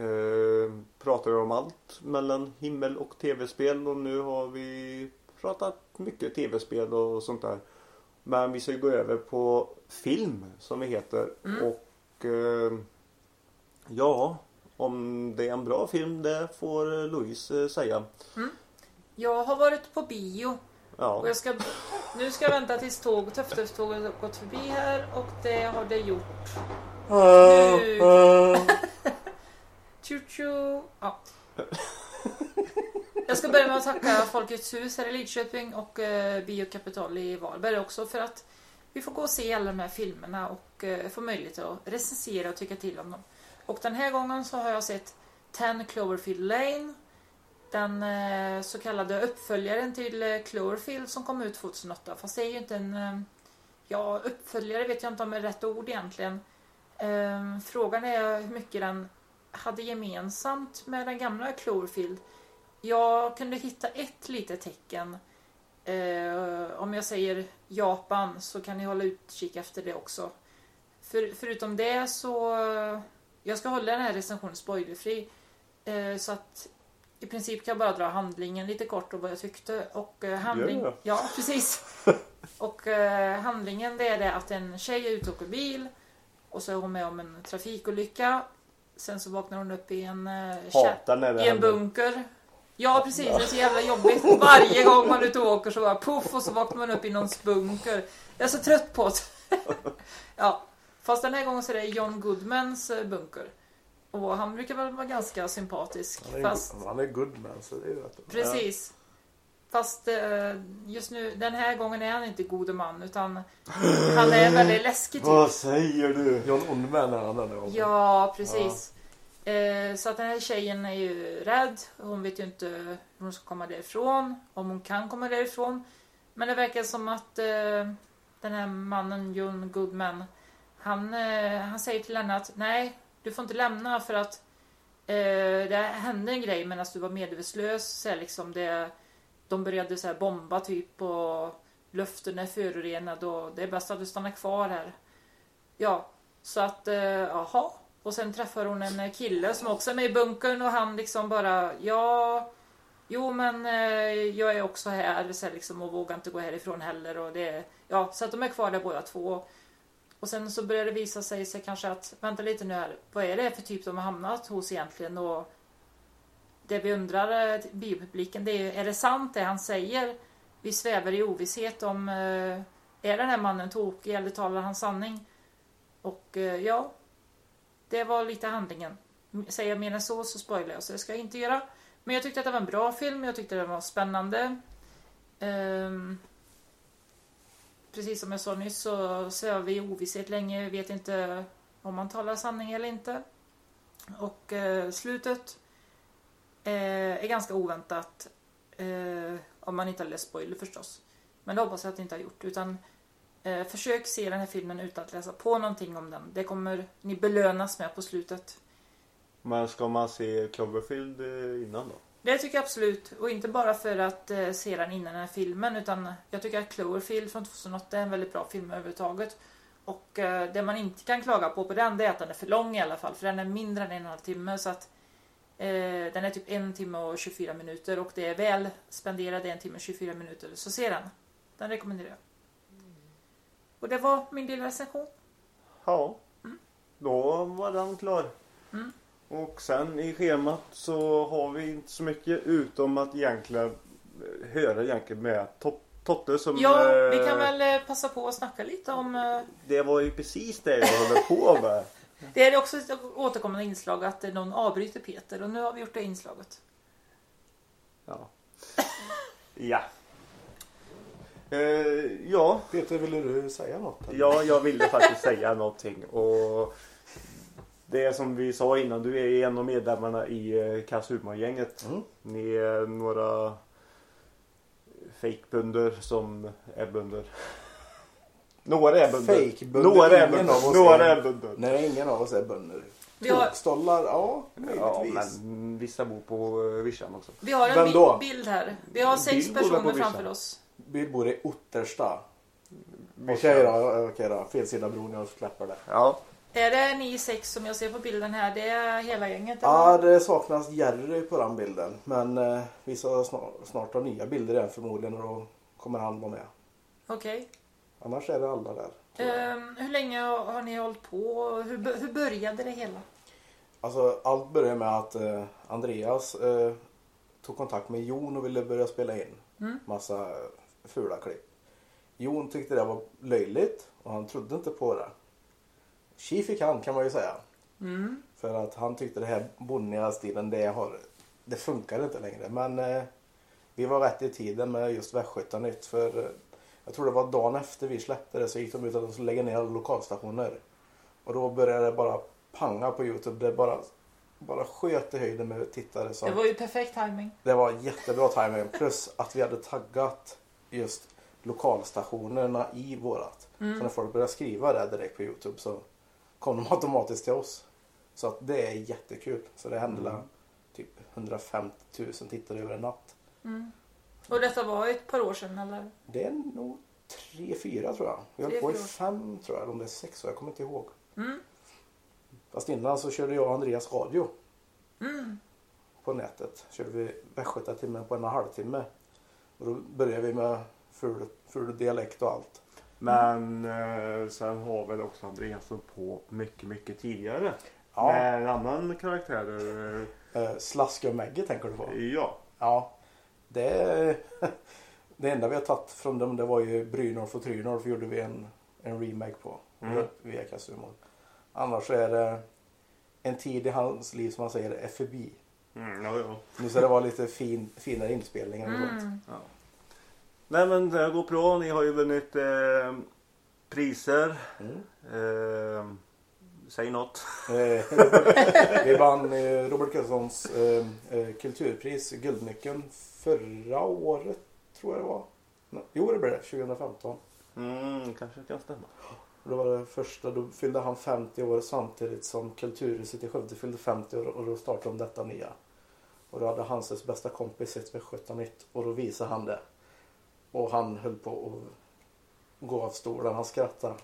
B: eh, pratar om allt mellan himmel och tv-spel och nu har vi pratat mycket tv-spel och sånt där. Men vi ska ju gå över på film som det heter
A: Mm.
B: och ja om det är en bra film det får Louise säga.
A: Jag har varit på bio.
B: Ja.
A: Och jag ska, nu ska jag vänta tills tåg, Tufftufftåget har gått förbi här och det har det gjort. Nu. [laughs] Tju tju. Ja. Jag ska börja med att tacka Folkets hus här i Lidköping och eh, Biokapital i Varberg också för att vi får gå och se alla de här filmerna och eh, få möjlighet att recensera och tycka till om dem. Och den här gången så har jag sett 10 Cloverfield Lane den eh, så kallade uppföljaren till eh, Cloverfield som kom ut 2008. Fast det är ju inte en... Eh, ja, uppföljare vet jag inte om det är rätt ord egentligen. Ehm, frågan är hur mycket den hade gemensamt med den gamla Cloverfield. Jag kunde hitta ett litet tecken. Eh, om jag säger Japan så kan ni hålla utkik efter det också. För, förutom det så... Jag ska hålla den här recensionen spoilerfri. Så att i princip kan jag bara dra handlingen lite kort och vad jag tyckte. Och eh, handling...
B: Det.
A: Ja, [laughs] precis. [laughs] och eh, handlingen det är det att en tjej är ute och åker bil. Och så är hon med om en trafikolycka. Sen så vaknar hon upp i en, eh,
B: Hatar när det
A: i en
B: händer.
A: bunker. Ja precis, det är så jävla jobbigt. [laughs] Varje gång man är ute och åker så bara puff och så vaknar man upp i någons bunker. Jag är så trött på det. ja, fast den här gången så är det John Goodmans eh, bunker. Och han brukar väl vara ganska sympatisk.
C: Han är,
A: Fast
C: han är good man så det är ju rätt.
A: Precis. Fast eh, just nu, den här gången är han inte gode man utan han är väldigt läskig typ.
B: Vad säger du?
C: John Ondman är han denna gången.
A: Ja, precis. Eh, så att den här tjejen är ju rädd. Hon vet ju inte hur hon ska komma därifrån. Om hon kan komma därifrån. Men det verkar som att eh, den här mannen, John Goodman, han, han säger till henne att nej, du får inte lämna för att eh, det hände en grej medan du var medvetslös. Så här, liksom det, de började så här, bomba typ och luften är förorenad och det är bäst att du stannar kvar här. Ja, så att, eh, jaha. Och sen träffar hon en eh, kille som också är med i bunkern och han liksom bara, ja, jo men eh, jag är också här så här, liksom, och vågar inte gå härifrån heller. Och det, ja, så att de är kvar där båda två. Och sen så börjar det visa sig, sig kanske att, vänta lite nu här, vad är det för typ de har hamnat hos egentligen? Och det vi undrar, biopubliken, det är, är det sant det han säger? Vi svävar i ovisshet om, eh, är den här mannen tokig eller talar han sanning? Och eh, ja, det var lite handlingen. Säger jag mer än så så spoilar jag, så det ska jag inte göra. Men jag tyckte att det var en bra film, jag tyckte den var spännande. Um, precis som jag sa nyss så svävar vi i ovisshet länge, vi vet inte om man talar sanning eller inte. Och eh, slutet eh, är ganska oväntat. Eh, om man inte har läst spoiler förstås. Men det hoppas jag att ni inte har gjort. Utan eh, försök se den här filmen utan att läsa på någonting om den. Det kommer ni belönas med på slutet.
B: Men ska man se Cloverfield eh, innan då?
A: Det tycker jag absolut. Och inte bara för att eh, se den innan den här filmen. Utan jag tycker att Cloverfield från 2008 är en väldigt bra film överhuvudtaget. Och eh, det man inte kan klaga på på den det är att den är för lång i alla fall. För den är mindre än en och en halv timme. Så att eh, den är typ en timme och 24 minuter. Och det är väl spenderade en timme och 24 minuter. Så se den. Den rekommenderar jag. Och det var min lilla recension.
B: Ja. Då var den klar.
A: Mm.
B: Och sen i schemat så har vi inte så mycket utom att egentligen eh, höra egentligen med Tot- Totte som...
A: Ja,
B: eh,
A: vi kan väl eh, passa på att snacka lite om... eh,
B: Det var ju precis det jag håller på med. [laughs]
A: Det är också ett återkommande inslag att eh, någon avbryter Peter. Och nu har vi gjort det inslaget.
B: Ja. [laughs] Ja. Eh, ja,
C: Peter, ville du säga något? eller?
B: Ja, jag ville faktiskt säga någonting. Och det är som vi sa innan, du är en av medlemmarna i eh, Kass Humor-gänget.
C: Mm.
B: Ni är några fejkbönder som är bönder. [laughs] Några är bönder.
C: Fejkbönder,
B: Några är bönder.
C: av oss
B: Några
C: är-
B: är bönder.
C: Nej, ingen av oss är bönder.
A: Vi har-
C: Tokstollar, ja,
B: Ja,
C: möjligtvis.
B: men vissa bor på eh, vischan också.
A: Vi har en bild här. Vi har sex
B: Bild
A: personer framför oss.
C: Vi bor i Ottersta. Okej då, okej då. Fel sida bron, jag släpper det.
B: Ja.
A: Är det ni sex som jag ser på bilden här? Det är hela gänget? eller?
C: Ja, det saknas Jerry på den bilden. Men eh, vi ska snart, snart ha nya bilder igen förmodligen och då kommer han vara med.
A: Okej.
C: Annars är det alla där.
A: Ehm, hur länge har ni hållit på? Hur, hur började det hela?
C: Alltså allt började med att eh, Andreas eh, tog kontakt med Jon och ville börja spela in
A: Mm.
C: massa fula klipp. Jon tyckte det var löjligt och han trodde inte på det. Tji fick han kan man ju säga.
A: Mm.
C: För att han tyckte det här bonniga stilen det, har, det funkar inte längre. Men eh, vi var rätt i tiden med just Västgötanytt. För eh, jag tror det var dagen efter vi släppte det så gick de ut att de skulle lägga ner alla lokalstationer. Och då började det bara panga på Youtube. Det bara, bara sköt i höjden med tittare. Så
A: Det var ju perfekt timing.
C: det var jättebra timing. Plus att vi hade taggat just lokalstationerna i vårat. Så när folk började skriva det direkt på Youtube så kom de automatiskt till oss. Så att det är jättekul. Så det hände mm. typ 150 000 tittare över en natt.
A: Och detta var ett par år sedan eller?
C: Det är nog tre, fyra tror jag. Vi höll på i fem tror jag. Eller om det är sex år. Jag kommer inte ihåg.
A: Mm.
C: Fast innan så körde jag och Andreas radio.
A: Mm.
C: På nätet. Körde vi Västgötatimmen på en och en halv timme. Och då började vi med ful, ful dialekt och allt.
B: Men eh, sen har väl också Andreas hållit på mycket, mycket tidigare.
C: Ja.
B: Med en annan karaktär.
C: Eh, Slaska och Maggie tänker du på?
B: eh, Ja.
C: Ja. Det, [laughs] det enda vi har tagit från dem det var ju Brynolf och Trynolf gjorde vi en, en remake på.
B: Mm.
C: Via Kasumon. Annars så är det en tid i hans liv som man säger är förbi.
B: Mm, ja, ja.
C: Nu ska det vara lite fin, finare inspelningar och sånt.
A: Mm.
B: ja. Nej men det går bra. Ni har ju vunnit eh, priser.
C: Mm.
B: Eh, säg något.
C: Eh, vi vann [laughs] eh, Robert Gustafssons eh, eh, kulturpris, Guldnyckeln, förra året tror jag det var. Jo det blev det, 2015.
B: Mm, kanske kan stämma.
C: Då var det första, då fyllde han 50 år samtidigt som Kulturhuset i Skövde fyllde 50 år och då startade de detta nya. Och då hade Hanses bästa kompis med 17 och då visade han det. Och han höll på att gå av stolen, han skrattade.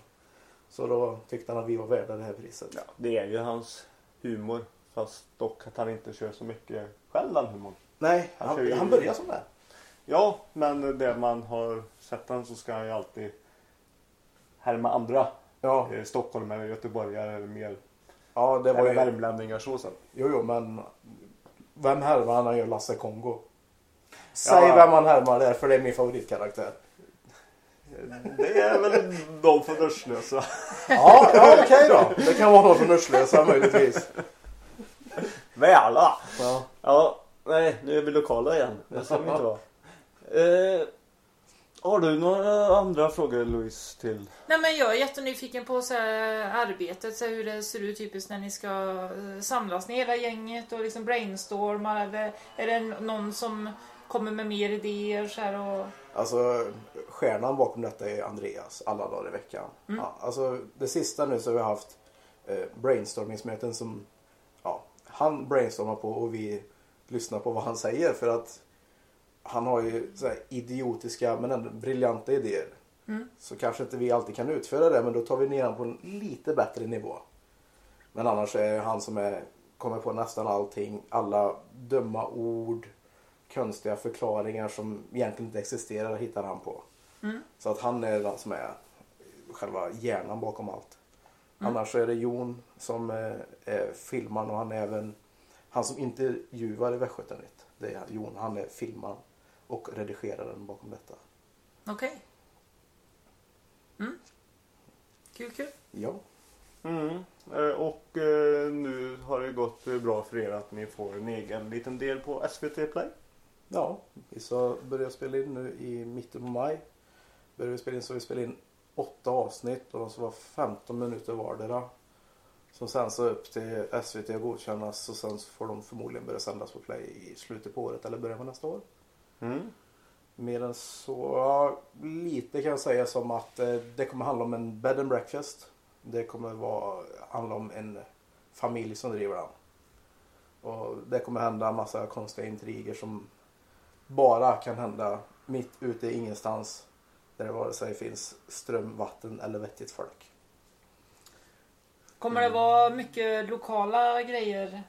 C: Så då tyckte han att vi var värda det här priset.
B: Ja, det är ju hans humor. Fast dock att han inte kör så mycket själv den humorn.
C: Nej,
B: Han
C: han,
B: ju-
C: han började som det.
B: Ja, men det man har sett han så ska han ju alltid härma andra.
C: Ja,
B: Eh, Stockholmare, göteborgare eller mer.
C: ja det var
B: Eller
C: ju...
B: värmlänningar så sen.
C: Jo, jo, men vem härmar han? Han gör Lasse Kongo. Säg
B: Ja.
C: vem han härmar där, för det är min favoritkaraktär.
B: Det är väl de förnuftslösa.
C: Ja, ja okej då. Det kan vara någon från Örslösa möjligtvis.
B: Väla!
C: Ja.
B: Ja, nej nu är vi lokala igen. Det ska vi inte vara. Eh, har du några andra frågor Louise till?
A: Nej men jag är jättenyfiken på så här, arbetet, så här, hur det ser ut typiskt när ni ska eh, samlas ner hela gänget och liksom brainstorma eller är det någon som kommer med mer idéer så här och...
C: Alltså, stjärnan bakom detta är Andreas alla dagar i veckan. Ja, alltså, det sista nu så har vi haft eh, brainstormingsmöten som ja, han brainstormar på och vi lyssnar på vad han säger för att han har ju så här idiotiska men ändå briljanta idéer. Så kanske inte vi alltid kan utföra det men då tar vi ner honom på en lite bättre nivå. Men annars är han som är, kommer på nästan allting. Alla dumma ord, konstiga förklaringar som egentligen inte existerar hittar han på. Så att han är den som är själva hjärnan bakom allt. Annars så är det Jon som är, är filmaren och han är även han som intervjuar i Västgötanytt. Det är Jon, han är filmaren och redigeraren bakom detta.
A: Okej. Mm. Kul, kul.
C: Ja.
B: Mm. Eh, och eh, nu har det gått eh, bra för er att ni får en egen liten del på SVT Play.
C: Ja, vi ska börja spela in nu i mitten på maj. Börjar vi spela in så vi spelar in åtta avsnitt och de ska vara 15 minuter vardera. Som sen så upp till SVT att godkännas och sen så får de förmodligen börja sändas på Play i slutet på året eller början på nästa år.
B: Mm.
C: Mer än så, ja, lite kan jag säga som att eh, det kommer handla om en bed and breakfast. Det kommer vara, handla om en familj som driver den. Och det kommer hända massa konstiga intriger som bara kan hända mitt ute i ingenstans. Där det vare sig finns ström, vatten eller vettigt folk.
A: Kommer det vara mycket lokala grejer?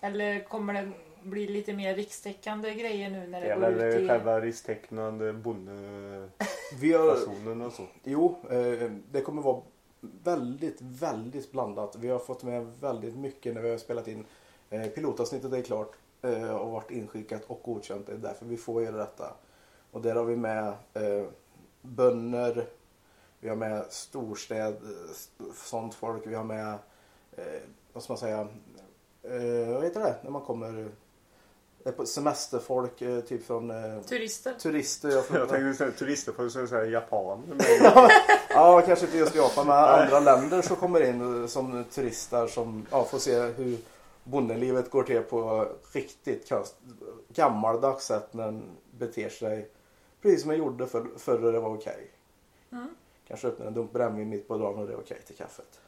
A: Eller kommer det bli lite mer rikstäckande grejer nu när det går
B: Eller
A: ut
B: eh,
A: i...
B: själva risktecknande bondefasonen och så.
C: Jo, eh, det kommer vara väldigt, väldigt blandat. Vi har fått med väldigt mycket när vi har spelat in. Eh, pilotavsnittet är klart och varit inskickat och godkänt. Det är därför vi får göra detta. Och där har vi med eh, bönder, vi har med storstäd, eh, sånt folk, vi har med, eh, vad ska man säga, eh, vad heter det när man kommer, eh, semesterfolk, eh, typ från eh,
A: Turister?
C: turister. Jag [laughs]
B: Jag tänkte säga turister får jag säga japan. [laughs]
C: Ja, kanske inte just Japan, men andra länder som kommer in som turister som ja, får se hur bondelivet går till på riktigt konst, gammaldags sätt när den beter sig precis som man gjorde för, förr det var okej.
A: Mm.
C: Kanske öppnar en dunk brännvin mitt på dagen och det är okej till kaffet.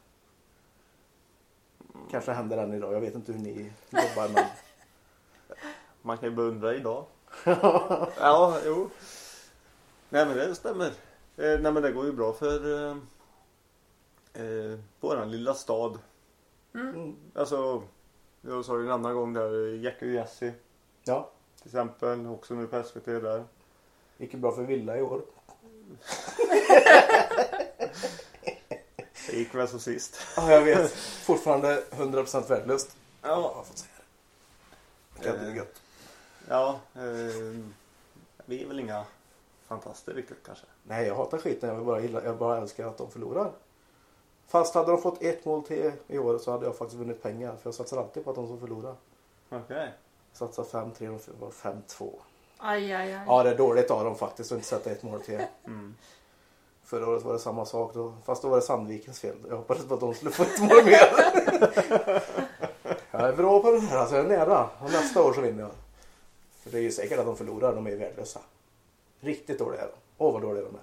C: Kanske händer än idag. Jag vet inte hur ni jobbar men [laughs]
B: Man kan ju beundra idag. [laughs] ja, jo. Nej men det stämmer. Eh, nej men det går ju bra för eh, eh, våran lilla stad.
C: mm,
B: Alltså, jag sa ju en annan gång där eh, Jackie och Jessie
C: ja,
B: till exempel. Också nu på SVT där.
C: gick ju bra för Villa i år.
B: Det gick väl så sist.
C: Ja, jag vet. Fortfarande 100% värdelöst.
B: Ja.
C: Jag får säga det. Det är gött.
B: Ja, eh, vi är väl inga fantaster riktigt kanske.
C: Nej, jag hatar skiten. Jag, bara gilla, jag bara älskar att de förlorar. Fast hade de fått ett mål till i år så hade jag faktiskt vunnit pengar. För jag satsar alltid på att de som förlorar.
B: Okej.
C: Satsar 5-3 och var 5-2.
A: Aj, aj, aj.
C: Ja, det är dåligt av dem faktiskt att inte sätta ett mål till. [laughs]
B: Mm.
C: Förra året var det samma sak då. Fast då var det Sandvikens fel. Jag hoppades på att de skulle få ett mål mer. [laughs] jag är bra på det här. Alltså jag är nära. Och nästa år så vinner jag. För det är ju säkert att de förlorar. De är ju värdelösa. Riktigt dåliga är de. Åh vad dåliga de är.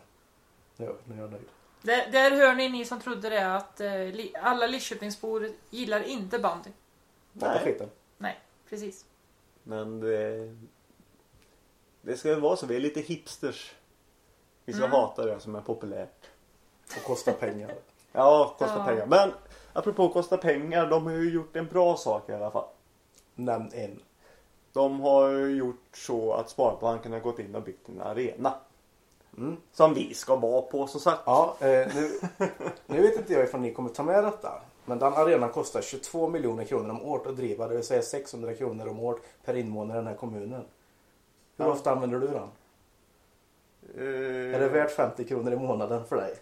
C: Nu, nu är jag nöjd.
A: Där, där hör ni ni som trodde det att eh, li, alla Lidköpingsbor gillar inte bandy.
B: Nej.
C: skiten.
A: Nej, precis.
B: Men det, det ska ju vara så. Vi är lite hipsters. Vi ska
A: Mm.
B: hata det som är populärt.
C: Och kostar pengar. [laughs]
B: Ja, kostar
A: Ja.
B: pengar. Men apropå kosta pengar. De har ju gjort en bra sak i alla fall.
C: Nämn en.
B: De har ju gjort så att Sparbanken har gått in och byggt en arena.
C: Mm.
B: Som vi ska vara på som sagt.
C: Ja, eh, nu, nu vet inte jag ifall ni kommer ta med detta. Men den arenan kostar 22 miljoner kronor om året att driva. Det vill säga 600 kronor om året per invånare i den här kommunen. Hur
B: Ja.
C: ofta använder du den?
B: Eh,
C: Är det värt 50 kronor i månaden för dig?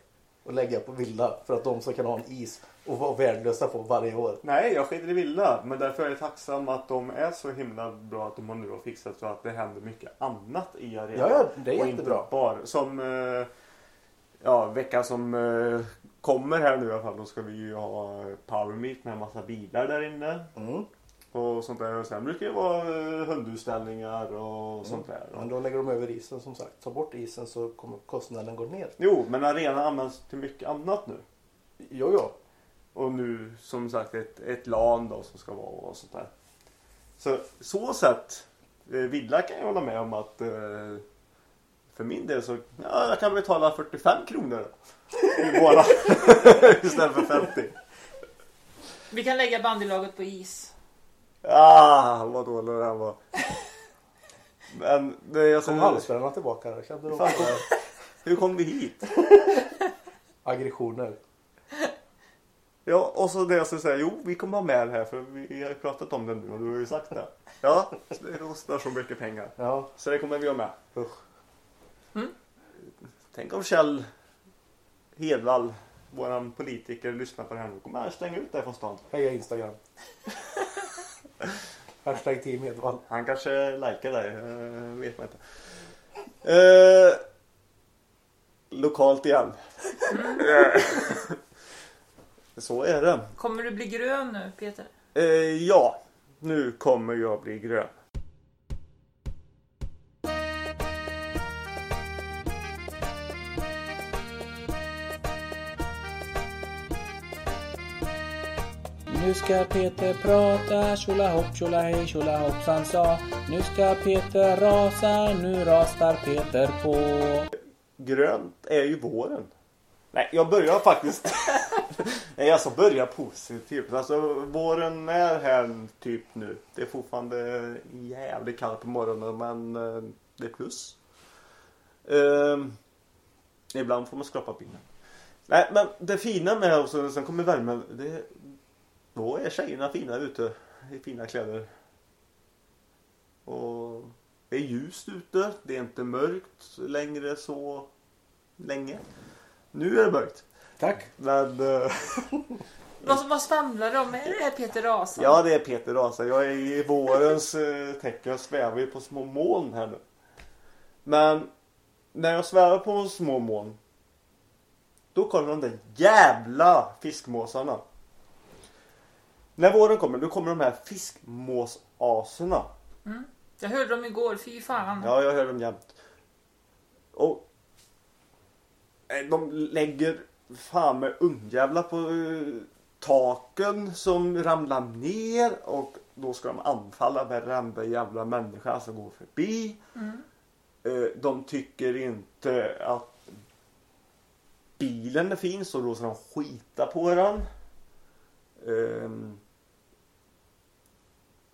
C: Att lägga på villa för att de ska kunna ha en is och vara värdelösa på varje år.
B: Nej, jag skiter i villa. Men därför är jag tacksam att de är så himla bra att de har nu har fixat så att det händer mycket annat i arenan.
C: Ja, ja, det är
B: Och
C: jättebra.
B: Inte bara, som eh, ja, veckan som eh, kommer här nu i alla fall. Då ska vi ju ha Power Meet med en massa bilar där inne.
C: Mm.
B: Och sånt där. Och sen brukar det vara eh, hundutställningar och sånt där.
C: Men då lägger de över isen som sagt. Ta bort isen så kommer kostnaden gå ner.
B: Jo, men arenan används till mycket annat nu.
C: Jo, jo.
B: Och nu som sagt ett, ett LAN då som ska vara och sånt där. Så så sätt. Eh, villa kan jag hålla med om att eh, för min del så ja, jag kan betala 45 kronor i månaden [laughs] istället för 50.
A: Vi kan lägga bandylaget på is.
B: Ah, vad dålig den var. Men det är
C: Kom halvspelarna tillbaka där. Kände de
B: Fan, kom- hur kom vi hit? [laughs]
C: aggressioner?
B: Ja, och så det jag skulle säga, jo vi kommer ha med det här för vi har ju pratat om det nu och du har ju sagt det. Ja, det kostar så mycket pengar.
C: Ja,
B: Så det kommer vi ha med.
C: usch.
B: Tänk om Kjell Hedvall, våran politiker, lyssnar på det här nu. Kommer han slänga ut det från stan?
C: Heja Instagram. [laughs] [laughs] Hashtag team Edvall.
B: Han kanske likar det, eh, vet man inte. Eh, lokalt igen. Eh, [laughs] Så är det.
A: Kommer du bli grön nu Peter?
B: Eh, ja, nu kommer jag bli grön.
D: Nu ska Peter prata, tjolahopp tjolahej tjolahoppsan sa. Nu ska Peter rasa, nu rasar Peter på.
B: Grönt är ju våren. Nej, jag börjar faktiskt... [laughs] Nej, alltså börjar positivt. Alltså våren är här typ nu. Det är fortfarande jävligt kallt på morgonen men eh, det är plus. Ehm, ibland får man skrapa bilen. Nej, men det fina med och så- sen kommer värmen. Det, då är tjejerna fina ute i fina kläder. Och det är ljust ute. Det är inte mörkt längre så länge. Nu är det mörkt.
C: Tack.
B: Men eh, [laughs]
A: Vad, vad svamlar det om? Är det här Peter Rasan?
B: ja, det är Peter Rasa. Jag är i vårens eh, tecken. Jag svävar ju på små moln här nu. Men när jag svävar på små moln. Då kommer de där jävla fiskmåsarna. När våren kommer, då kommer de här fiskmåsaserna.
A: Jag hörde dem igår, fy fan.
B: Ja, jag hör dem jämt. Och eh, de lägger fan med ungjävlar på eh, taken som ramlar ner och då ska de anfalla varenda jävla människa som går förbi. Eh, De tycker inte att bilen är fin så då ska de skita på den. Ehm,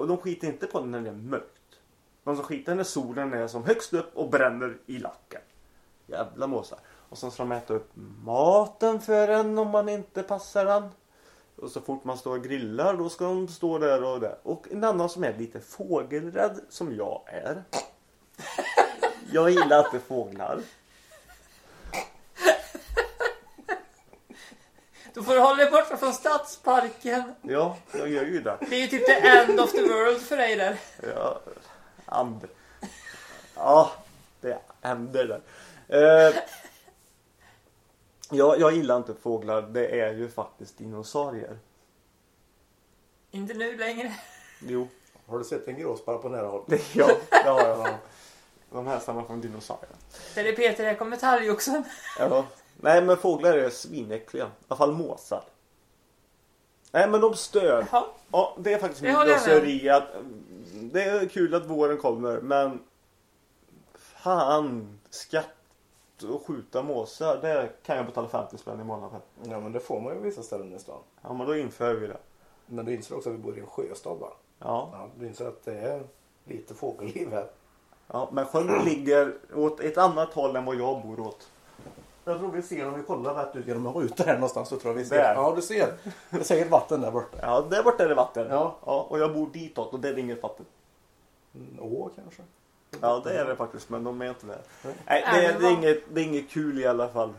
B: och de skiter inte på den när det är mörkt. De som skiter när solen är som högst upp och bränner i lacken. Jävla måsar. Och sen ska de äta upp maten för en om man inte passar den. Och så fort man står och grillar då ska de stå där och där. Och en annan som är lite fågelrädd som jag är. Jag gillar inte fåglar.
A: Då får du hålla dig borta från stadsparken.
B: Ja, jag gör ju det.
A: Det är ju typ the end of the world för dig där.
B: Ja, and. Ja, det händer där. Eh, jag, jag gillar inte fåglar. Det är ju faktiskt dinosaurier.
A: Inte nu längre.
B: Jo,
C: Har du sett en gråsparv på nära håll?
B: det, [laughs] ja, det har jag. De här stammar från dinosaurier.
A: Där är Peter, här kommer talgoxen.
B: Ja. Nej men fåglar är svinäckliga. I alla fall måsar. Nej men de stör.
A: Jaha.
B: Ja, det är faktiskt
A: Det
B: min
A: håller jag med om.
B: raseri att det är kul att våren kommer men fan skatt och skjuta måsar det kan jag betala 50 spänn i månaden för.
C: Ja men det får man ju på vissa ställen i stan.
B: Ja men då inför vi det.
C: Men du inser också att vi bor i en sjöstad va?
B: Ja,
C: Ja, du inser att det är lite fågelliv här.
B: ja men sjön ligger åt ett annat håll än vad jag bor åt.
C: Jag tror vi ser om vi kollar rätt ut genom en ruta här någonstans så tror jag vi ser.
B: Där.
C: Ja du ser. Det är säkert vatten där borta.
B: Ja, där borta är det vatten.
C: Ja.
B: ja och jag bor ditåt och det är inget vatten.
C: En å kanske.
B: Ja det är det faktiskt men de är inte där.
C: Nej.
B: Nej, det,
A: det
B: är, det, är inget, det är inget kul i alla fall.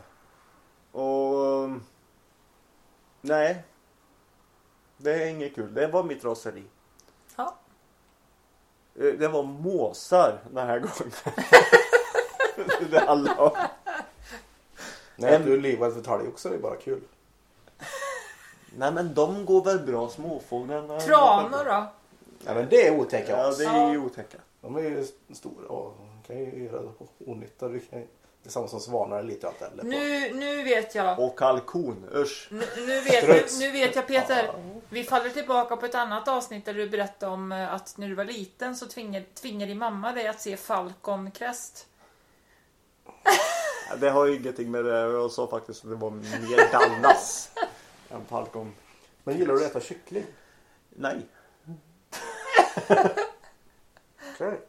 B: Och... Nej. Det är inget kul. Det var mitt raseri.
A: Ja.
B: Eh, Det var måsar den här gången. [laughs] det handlar om.
C: Nej,
B: En-
C: du är livad för talgoxar är bara kul. [laughs]
B: Nej men de går väl bra småfåglarna.
A: Tranor då?
C: Ja men det är otäcka
B: Ja
C: as.
B: det är ju otäcka.
C: De är ju stora och de kan ju göra onytta. Det är samma som svanar lite allt äldre på.
A: Nu, nu vet jag.
B: Och kalkon, usch.
A: Nu, nu, vet, nu, nu vet jag Peter. Vi faller tillbaka på ett annat avsnitt där du berättade om eh, att när du var liten så tvingade, tvingade din mamma dig att se Falcon Crest. [laughs]
B: Det har ju ingenting med det. Jag sa faktiskt att det var mer Dallas [laughs] än falkon.
C: Men gillar du att äta kyckling?
B: Nej. [laughs]
C: Okej.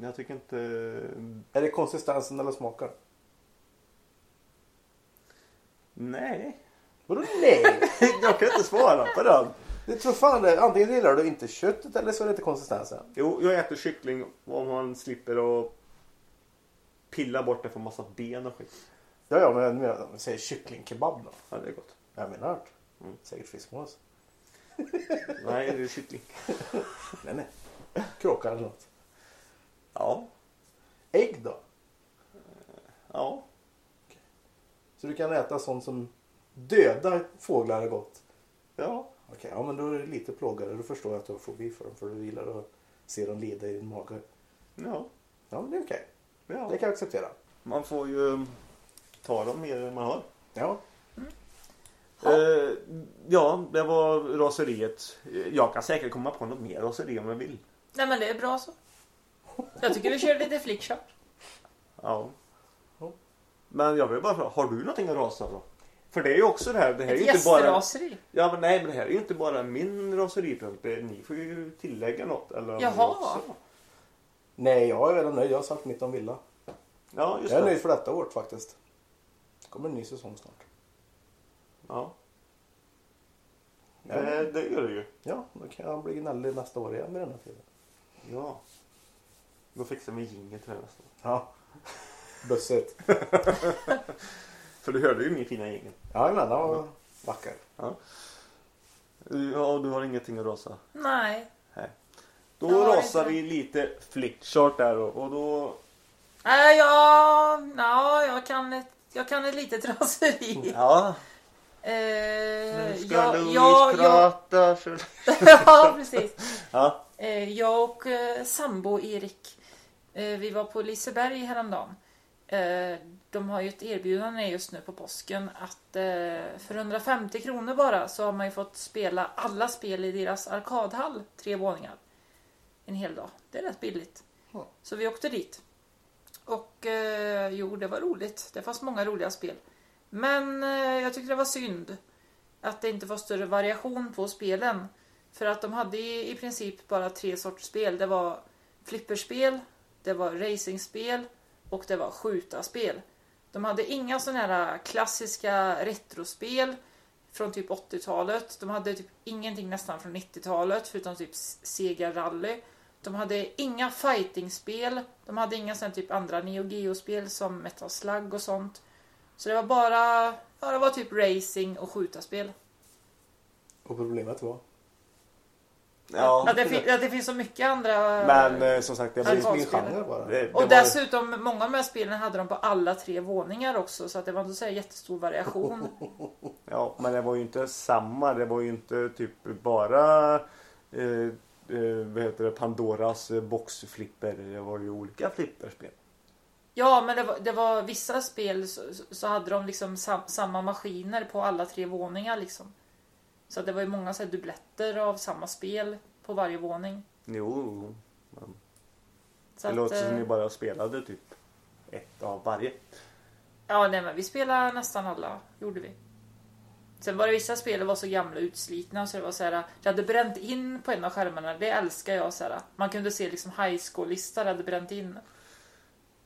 B: Jag tycker inte...
C: Är det konsistensen eller smaken?
B: Nej.
C: Vadå nej? [laughs]
B: Jag kan inte svara på den.
C: Det tror fan det. Antingen gillar du inte köttet eller så är det inte konsistensen.
B: Jo, jag äter kyckling om man slipper att pilla bort det från massa ben och skit.
C: Ja, ja, men jag menar, säg kycklingkebab då.
B: Ja, det är gott.
C: Jag menar det.
B: Mm.
C: Säkert fiskmås. [laughs]
B: Nej, det är kyckling. [laughs]
C: Nej, nej. Kråka eller något.
B: Ja.
C: Ägg då?
B: Ja.
C: Så du kan äta sånt som döda fåglar är gott?
B: Ja.
C: Okej, ja men då är det lite plågare. Då förstår jag att du har fobi för dem. För du gillar att se dem lida i din mage.
B: Ja.
C: Ja, men det är okej.
B: Ja.
C: Det kan jag acceptera.
B: Man får ju ta dem mer än man har.
C: Ja.
B: Eh, ja, det var raseriet. Jag kan säkert komma på något mer raseri om jag vill.
A: Nej men det är bra så. Jag tycker vi kör lite flickshop.
B: Ja. Men jag vill bara fråga, har du någonting att rasa då? För det är ju också det här, det här är
A: Ett
B: ju inte bara...
A: gästraseri.
B: Ja men nej men det här är ju inte bara min raseripunkt. Det- Ni får ju tillägga något. Eller
A: Jaha.
B: också.
C: Nej, jag är redan nöjd. Jag har sagt mitt om Villa.
B: Ja just
C: Jag är
B: det.
C: nöjd för detta året faktiskt. Det kommer en ny säsong snart.
B: Ja.
C: Ja.
B: Det, det gör det ju.
C: Ja, då kan jag bli gnällig nästa år igen med den här tiden.
B: Ja. Då fixar vi jingel till det nästa år.
C: Ja. Bussigt. [laughs]
B: För du hörde ju min fina jingel.
C: Ja, men den var vacker.
B: Ja, du har ingenting att rasa.
A: Nej.
B: Då
A: Ja,
B: rasar vi lite flickchart där och, och då...
A: Nej, ja, ja, jag kan ett, jag kan ett litet [laughs] raseri.
B: Ja.
A: Eh,
B: Nu ska
A: jag,
B: Louise
A: jag, jag,
B: prata. Så... [laughs]
A: ja, precis.
B: Ja.
A: Eh, jag och eh, sambo Erik, eh, vi var på Liseberg häromdagen. Eh, de har ju ett erbjudande just nu på påsken att eh, för 150 kronor bara så har man ju fått spela alla spel i deras arkadhall, tre våningar. En hel dag. Det är rätt billigt.
C: Ja.
A: Så vi åkte dit. Och eh, jo, det var roligt. Det fanns många roliga spel. Men eh, jag tyckte det var synd att det inte var större variation på spelen. För att de hade i, i princip bara tre sorters spel. Det var flipperspel, det var racingspel och det var skjutarspel. De hade inga sådana här klassiska retrospel från typ 80-talet. De hade typ ingenting nästan från 90-talet förutom typ Sega Rally. De hade inga fightingspel. De hade inga sådana typ andra Neo Geo-spel som Metal Slug och sånt. Så det var bara, ja det var typ racing och skjutarspel.
C: Och problemet var?
B: Ja,
A: Att det, fin- att det finns så mycket andra...
B: men eh, som sagt det
C: finns min genre bara.
B: det, det
A: och
B: var,
A: dessutom, många av de här spelen hade de på alla tre våningar också. Så att det var inte så här jättestor variation. [laughs]
B: Ja, men det var ju inte samma. Det var ju inte typ bara eh, eh, vad heter det, Pandoras eh, boxflipper. Det var ju olika flipperspel.
A: Ja, men det var, det var vissa spel så, så hade de liksom sam, samma maskiner på alla tre våningar liksom. Så det var ju många så här dubbletter av samma spel på varje våning.
B: Jo, men
A: Så
B: det
A: att,
B: låter som
A: eh,
B: ni bara spelade typ ett av varje.
A: Ja, nej men vi spelade nästan alla, gjorde vi. Sen var det vissa spel som var så gamla och utslitna så det var så här, det hade bränt in på en av skärmarna. Det älskar jag så här. Man kunde se liksom high school-listor hade bränt in.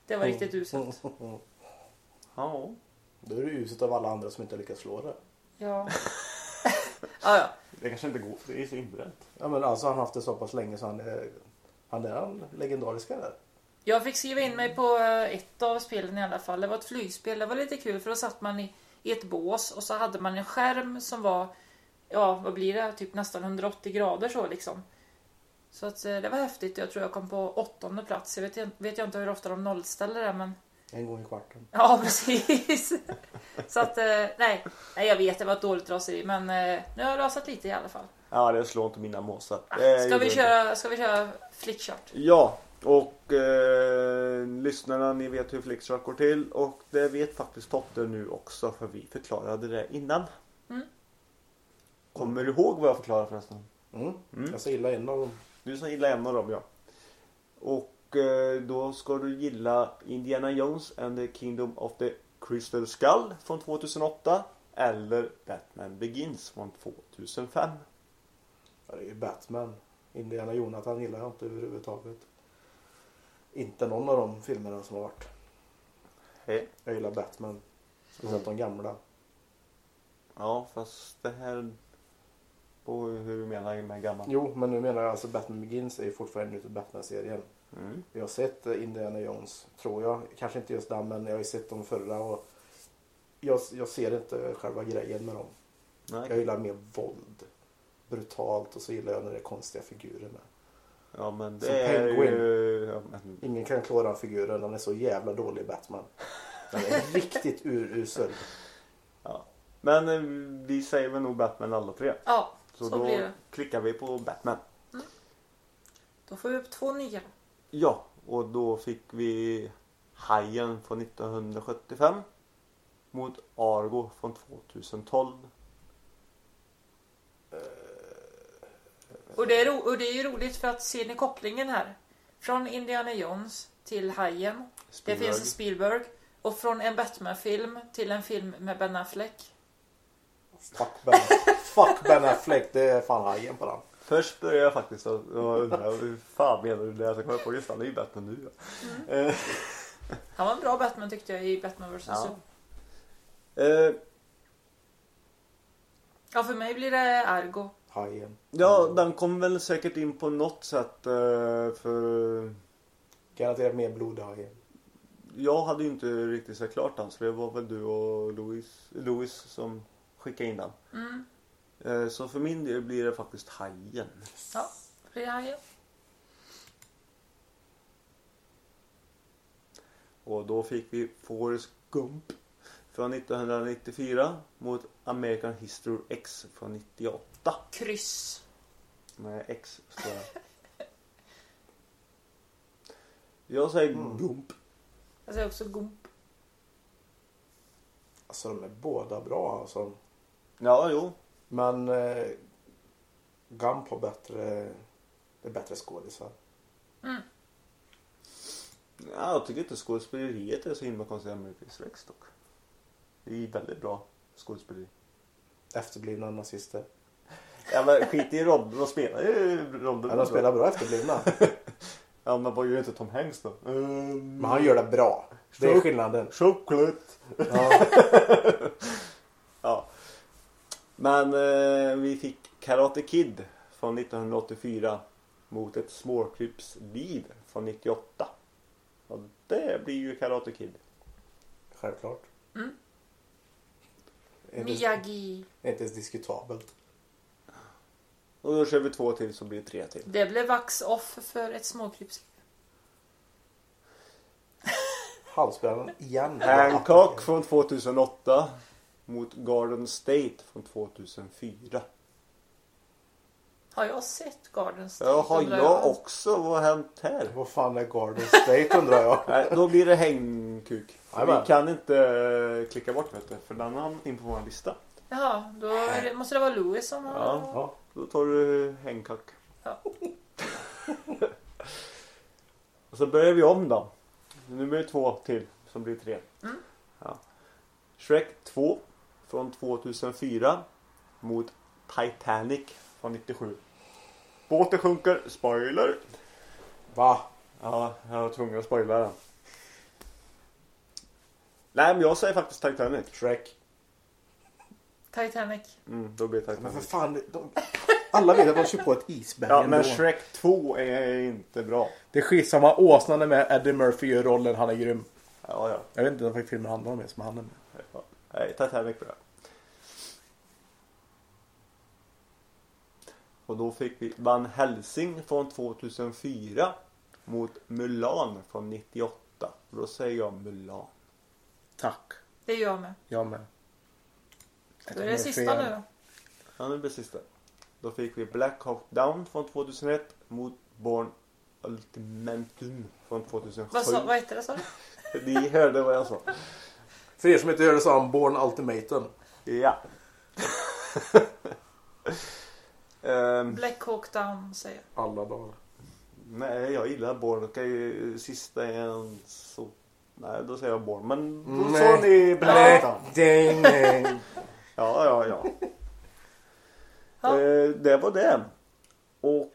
A: Det var riktigt uselt. [laughs]
B: Ja,
C: Då är det uselt av alla andra som inte lyckats slå det.
A: Ja. [laughs] ja, ja.
B: det kanske inte går. Det är så inbränt.
C: Ja men alltså han har haft det så pass länge så han är, han är han legendariska där.
A: Jag fick skriva in mig på eh, ett av spelen i alla fall. Det var ett flygspel. Det var lite kul för då satt man i, i ett bås och så hade man en skärm som var, ja vad blir det, typ nästan 180 grader så liksom. Så att eh, det var häftigt. Jag tror jag kom på åttonde plats. Jag vet, vet jag inte hur ofta de nollställer det men
C: En gång i kvarten.
A: ja [laughs] precis. så att eh, nej, nej jag vet det var ett dåligt raseri men eh, nu har jag rasat lite i alla fall.
B: Ja, det slår inte mina måsar.
A: Ah, Ska vi köra, ska vi köra flickchart?
B: Ja, och eh, lyssnarna ni vet hur Flickchart går till och det vet faktiskt Totte nu också för vi förklarade det innan.
A: Mm.
B: Kommer du ihåg vad jag förklarade förresten?
C: Mm.
B: Mm.
C: Jag ska gilla en av dem.
B: Du som gillar en av dem ja. Och eh, då ska du gilla Indiana Jones and the Kingdom of the Crystal Skull från 2008 eller Batman Begins från 2005.
C: Ja, det är ju Batman. Indiana Jonathan gillar jag inte överhuvudtaget. Inte någon av de filmerna som har varit.
B: Hej.
C: Jag gillar Batman. Speciellt de gamla.
B: Ja fast det här på hur du menar med gammal.
C: Jo, men nu menar jag alltså Batman Begins är ju fortfarande ute i Batman-serien.
B: Mm.
C: Jag har sett eh, Indiana Jones, tror jag. Kanske inte just den, men jag har ju sett de förra. Och jag, jag ser inte själva grejen med dem.
B: Nej.
C: Jag gillar mer våld. Brutalt och så gillar jag när det är konstiga figurer med.
B: Ja men det
C: Som
B: är
C: Penguin.
B: ju... Ja, men,
C: Ingen kan klå den figuren, den är så jävla dålig Batman. Den är [laughs] riktigt urusel.
B: ja. men eh, vi säger väl nog Batman alla tre.
A: Ja,
B: Så,
A: så,
B: då
A: blir det.
B: klickar vi på Batman.
A: Då får vi upp två nya.
B: Ja, och då fick vi Hajen från 1975 mot Argo från 2012.
A: Och det, är och det är ju roligt för att ser ni kopplingen här? Från Indiana Jones till Hajen. Det finns en Spielberg. Och från en Batman-film till en film med Ben Affleck.
C: Fuck Ben, fuck ben Affleck, det är fan hajen på den.
B: Först började jag faktiskt att undra hur fan menar du det? Jag på just han är ju Batman nu ja. Eh,
A: Han var en bra Batman tyckte jag i Batman vs.
B: Ja.
A: Superman.
B: eh,
A: Ja, för mig blir det Argo.
C: Hajen.
B: ja, den kom väl säkert in på något sätt eh, för
C: Garanterat mer blod i hajen.
B: jag hade ju inte riktigt så klart den så det var väl du och Louis, Louis som skickade in den.
A: Mm.
B: Eh, Så för min del blir det faktiskt Hajen.
A: Ja, det är Hajen.
B: Och då fick vi Forrest Gump från 1994 mot American History X från 98.
A: Kryss.
B: Med X står det. Jag säger
C: Mm.
B: Gump.
A: Jag säger också Gump.
C: Alltså de är båda bra alltså.
B: Ja, jo.
C: Men eh, Gump har bättre, det är bättre skådisar.
B: Ja, jag tycker inte skådespeleriet är så himla konstigt i dock. Det är väldigt bra skådespeleri.
C: Efterblivna nazister.
B: Ja men skit i Rob, de spelar ju Robin.
C: Ja, de spelar bra efterblivna. [laughs]
B: Ja men vad gör inte Tom Hanks då? Um,
C: Men han gör det bra. Det är skillnaden.
B: Choklad.
C: Ja. [laughs]
B: Ja. Men eh, vi fick Karate Kid från 1984 mot ett småklippsliv från 98. Och det blir ju Karate Kid.
C: Självklart.
A: Mm.
C: Är inte,
A: Miyagi.
C: är inte ens diskutabelt.
B: Och då kör vi två till så blir det tre till.
A: Det blev vax off för ett småkryps. [laughs]
C: Halsbrännan igen.
B: Hancock från 2008 mot Garden State från 2004.
A: Har jag sett Garden State?
B: Ja, har
A: undrar
B: jag också? Vad har hänt här?
C: Vad fan är Garden State undrar jag.
B: Nej, då blir det hängkuk. Vi kan inte eh, klicka bort vet du, för den har hamnat in på vår lista.
A: Jaha, då är det, måste det vara Louis som har...
B: Ja. Då tar du hängkuk.
A: Ja. [laughs]
B: Och så börjar vi om då. Nu blir det två till som blir tre.
A: Mm.
B: Ja. Shrek 2 från 2004 mot Titanic från 97. Båten sjunker. Spoiler!
C: Va?
B: Ja, jag var tvungen att spoila den. Nej, men jag säger faktiskt Titanic.
C: Shrek.
A: Titanic.
B: Mm, då blir det
C: Men för
B: Titanic.
C: fan. De, alla vet att de kör på ett isberg
B: Ja,
C: ändå.
B: men Shrek 2 är inte bra.
C: Det är skitsamma. Åsnan är med. Eddie Murphy gör rollen. Han är grym.
B: Ja, ja.
C: Jag vet inte vad filmen handlar om ens, men han är med.
B: ja. Nej, Titanic bra. Och då fick vi Van Helsing från 2004 mot Mulan från 98. Då säger jag Mulan.
C: Tack.
A: Det är jag med.
C: Jag med.
A: Då är det sista nu då.
B: Ja, nu blir det sista. Då fick vi Black Hawk Down från 2001 mot Born Ultimatum från 2007.
A: Vad, sa, vad hette det sa du? [laughs]
B: Ni hörde vad jag sa.
C: För er som inte hörde så han Born Ultimatum.
B: Ja. [laughs] Ehm,
A: Black Hawk Down säger jag.
C: Alla dagar.
B: nej, jag gillar Born. Okej, sista är en så... Nej, då säger jag Born. Men då sa ni Black Hawk Down. [laughs] Ja, ja, ja.
A: Ja.
B: Eh, det var det. Och...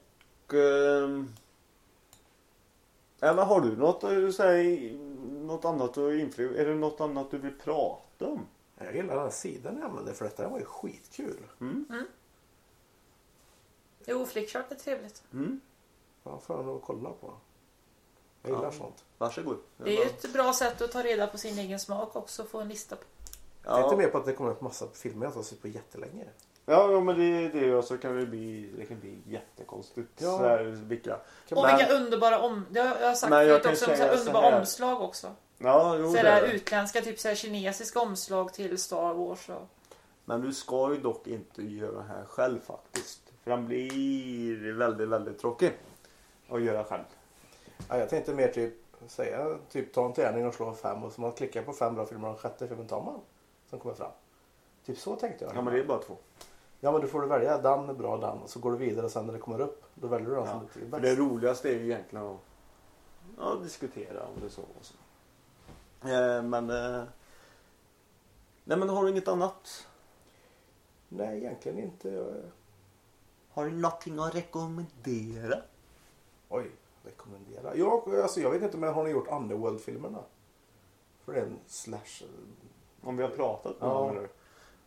B: ja, men har du något att säga? Något annat att inflyga? Är det något annat du vill prata om?
C: Jag gillar den här sidan jag använde för detta. Den var ju skitkul.
A: Jo, flickchart är trevligt.
B: Mm.
C: Ja, får jag nog kolla på. Jag gillar
B: Ja.
C: sånt.
B: Varsågod.
A: Det är ju ett bra sätt att ta reda på sin egen smak också. Få en lista på.
C: Jag tänkte
B: Ja,
C: mer på att det kommer upp massa filmer jag inte har sett på jättelänge.
B: Ja ja, men det, det och så kan det bli, det kan bli jättekonstigt.
C: Ja.
B: Så här, vilka.
C: Kan
A: Och
B: Men-
A: vilka underbara om... Det har jag har sagt
B: Men jag
A: också. Om så
B: säga
A: här
B: så
A: underbara
B: här.
A: omslag också.
B: Ja, jo,
A: Så
B: det
A: det
B: är
A: är utländska, typ så här kinesiska omslag till Star Wars. Och...
B: Men du ska ju dock inte göra det här själv faktiskt. För den blir väldigt, väldigt tråkig. Att göra själv.
C: Ja, jag tänkte mer typ säga typ ta en tärning och slå fem och så man klickar på fem bra filmer och den sjätte filmen tar man. Som kommer fram. Typ så tänkte jag.
B: Ja, men det är bara två.
C: Ja men du får du välja den är bra den och så går du vidare sen när det kommer upp. Då väljer du den som du tycker är
B: För
C: bäst.
B: det roligaste är ju egentligen att ja, diskutera om det är så. Och så. Eh, men... Eh, nej men har du inget annat?
C: Nej egentligen inte. Jag-
B: Har du någonting att rekommendera?
C: Oj, rekommendera. Ja, alltså jag vet inte men har ni gjort Underworld-filmerna? För det är en slash...
B: Om vi har pratat med
C: Ja.
B: någon eller?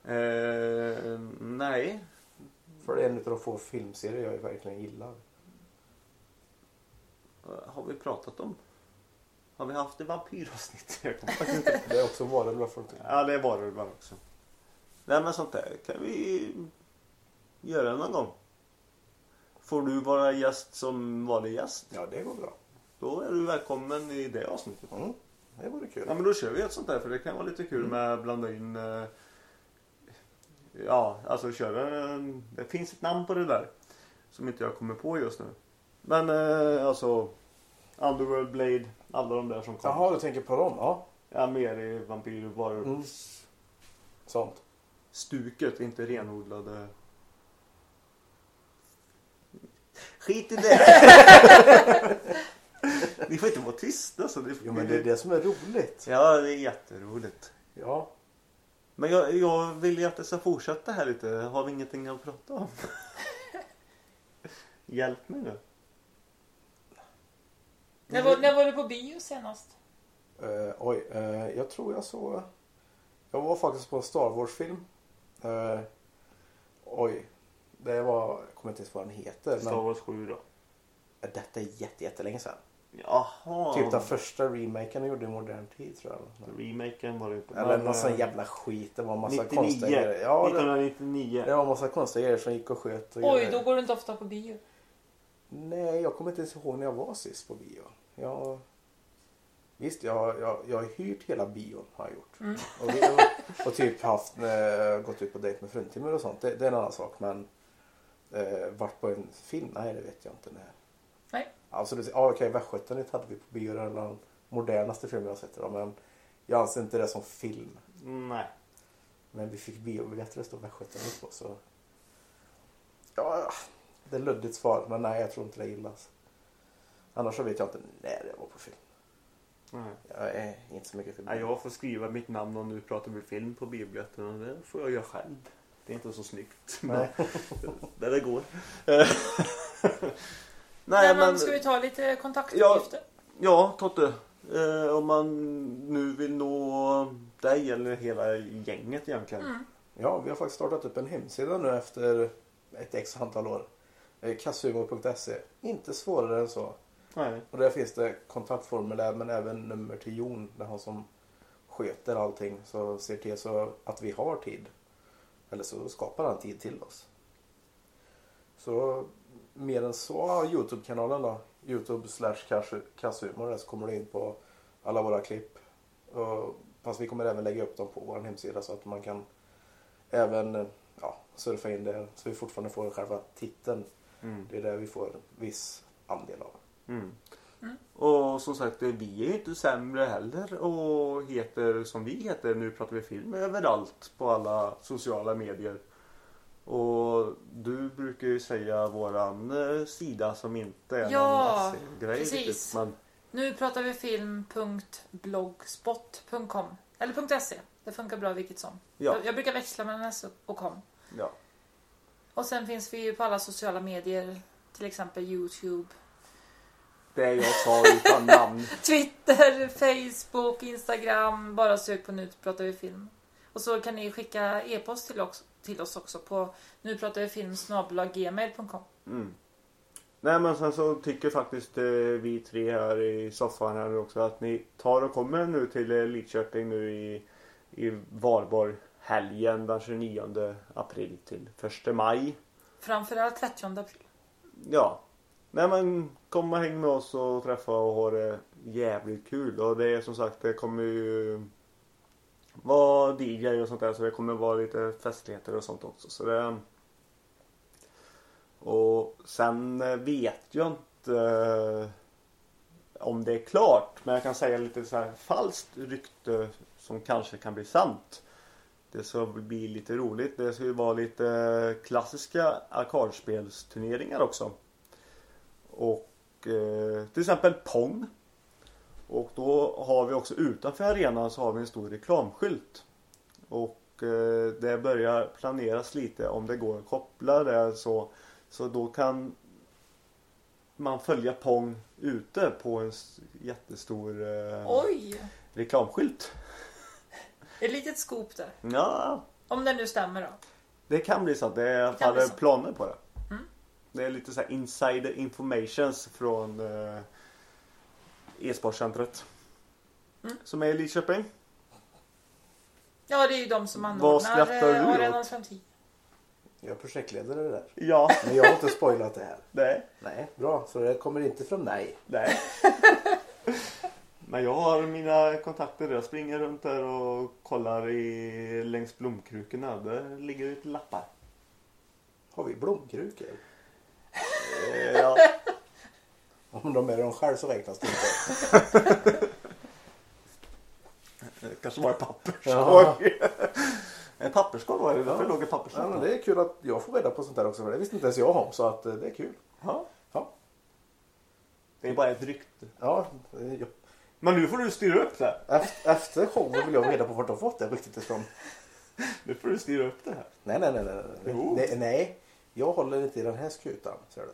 B: Eh, nej.
C: För det är en av de få filmserier jag verkligen gillar.
B: Eh, Har vi pratat om? Har vi haft ett vampyravsnitt? [laughs] Jag kommer faktiskt inte
C: Det är också varulvar för
B: Ja, det var det väl också. Nej, men sånt där kan vi göra någon gång. Får du vara gäst som vanlig gäst,
C: Ja, det går bra.
B: då är du välkommen i det avsnittet.
C: Mm, det vore kul.
B: Ja, men då kör vi ett sånt där för det kan vara lite kul med att blanda in eh, Ja, alltså köra Det finns ett namn på det där som inte jag kommer på just nu. Men eh, alltså Underworld Blade, alla de där som kommer.
C: Jaha, du tänker på dem? Ja,
B: Ja, mer i vampyr varulv.
C: Mm. sånt.
B: stuket, inte renodlade. Skit i det! [laughs] Ni får inte vara tysta så. Det,
C: Jo, men det är det som är roligt.
B: Ja, det är jätteroligt.
C: Ja,
B: Men jag, jag vill ju att det ska fortsätta här lite. Har vi ingenting att prata om? [laughs] Hjälp mig nu.
A: När var, när var du på bio senast?
C: Eh, oj, eh, jag tror jag såg... Jag var faktiskt på en Star Wars-film. Eh, oj, det var... Jag kommer inte ens ihåg vad den heter.
B: Star Wars 7 då.
C: detta är jätte, jättelänge sedan.
B: Jaha.
C: Typ den första remaken de gjorde i modern tid tror jag.
B: Remaken var det inte.
C: Eller någon sån
B: eh,
C: jävla skit. Det var en massa
B: 99.
C: konstiga grejer. Ja, det,
B: 1999.
C: det var en massa konstiga grejer som gick och sköt. Och
A: Oj,
C: grejer.
A: då går du inte ofta på bio.
C: Nej, jag kommer inte ens ihåg när jag var sist på bio. Jag... Visst, jag, jag, jag har hyrt hela bion har jag gjort.
A: Mm.
C: Och, och, och typ haft, eh, gått ut på dejt med fruntimmer och sånt. Det, det är en annan sak. Men eh, varit på en film? Nej, det vet jag inte. Nej. Alltså, det, ja, okej, Västgötanyt hade vi på bio. Det är den modernaste filmen jag sett idag. Men jag anser inte det som film.
B: Nej.
C: Men vi fick biobiljetter det står Västgötanyt på. Så... Ja, det är luddigt svar. Men nej, jag tror inte det gillas. Annars så vet jag inte när det var på film.
B: Nej.
C: Jag är inte så mycket film.
B: Nej, jag får skriva mitt namn och nu pratar vi film på biobiljetten och det får jag göra själv. Det är inte så snyggt.
C: Nej. [laughs]
B: Där det går. [laughs]
A: Nej, men
B: men,
A: ska vi ta lite kontaktuppgifter?
B: ja Totte. Eh, om man nu vill nå dig eller hela gänget egentligen.
A: Mm.
C: Ja, vi har faktiskt startat upp en hemsida nu efter ett x antal år. Eh, Kassumo.se. Inte svårare än så.
B: Nej.
C: Och där finns det kontaktformulär men även nummer till Jon. Det är han som sköter allting. Så ser till så att vi har tid. Eller så skapar han tid till oss. Så mer än så, ja, Youtube-kanalen då. Youtube slash Kassumo. Där så kommer du in på alla våra klipp. Och, fast vi kommer även lägga upp dem på vår hemsida så att man kan även eh, ja, surfa in där. Så vi fortfarande får själva titeln.
B: Mm.
C: Det är där vi får viss andel av.
B: Mm.
A: Mm.
B: Och som sagt, vi är ju inte sämre heller och heter som vi heter, nu pratar vi film överallt på alla sociala medier. Och du brukar ju säga våran eh, sida som inte är
A: Ja,
B: någon grej
A: precis.
B: Men,
A: Nu pratar vi film.blogspot.com eller .se. Det funkar bra vilket som.
B: ja,
A: Jag, jag brukar växla mellan S och com.
B: ja.
A: Och sen finns vi ju på alla sociala medier. Till exempel Youtube,
B: Det jag sa utan namn. [laughs]
A: Twitter, Facebook, Instagram. Bara sök på Nu pratar vi film. Och så kan ni skicka e-post till, oss- till oss också på nu pratar vi film gmail.com.
B: Mm. Nej men sen så tycker faktiskt eh, vi tre här i soffan här också att ni tar och kommer nu till eh, Lidköping nu i, i Valborg helgen den 29 april till 1 maj.
A: Framförallt 30 april.
B: Ja. Nej men kom och häng med oss och träffa och ha det jävligt kul. Och det är som sagt det kommer ju vara DJ och sånt där så det kommer vara lite festligheter och sånt också. Så det... Och sen eh, vet jag inte eh, om det är klart. Men jag kan säga lite så här falskt rykte som kanske kan bli sant. Det ska bli lite roligt. Det ska ju vara lite klassiska arkadspelsturneringar också. Och eh, till exempel Pong. Och då har vi också utanför arenan så har vi en stor reklamskylt. Och eh, det börjar planeras lite om det går att koppla det så. Så då kan man följa Pong ute på en jättestor eh, reklamskylt. [laughs]
A: Ett litet scoop där.
B: Ja,
A: Om det nu stämmer då.
B: det kan bli så. Det är i alla fall planer på det.
A: Mm.
B: Det är lite så här insider informations från eh, e-sportcentret.
A: Mm.
B: Som är i Lidköping.
A: Ja, det är ju de som anordnar eh? Arenans framtid.
C: Jag är projektledare där.
B: Ja,
C: Men jag har inte spoilat det här.
B: nej,
C: Nej, bra. Så det kommer inte från mig.
B: nej. [laughs] Men jag har mina kontakter. Jag springer runt där och kollar i, längs blomkrukorna. Där ligger det lappar.
C: Har vi blomkrukor?
B: Eh, Ja,
C: Om de är de själv så räknas [laughs] det inte.
B: det kanske var en papperskorg. En papperskorg var det. Därför
C: Ja.
B: låg en
C: Ja,
B: papperskorg.
C: men det är kul att jag får reda på sånt där också. För det visste inte ens jag om. Så att eh, det är kul.
B: Ja.
C: Ja.
B: Det är bara ett rykte.
C: Ja, jag-
B: Men nu får du styra upp det.
C: efter, efter showen vill jag reda på vart de fått det riktigt ifrån.
B: Nu får du styra upp det här.
C: Nej, nej, nej. nej, nej, nej. Jag håller inte i den här skutan. Ser du.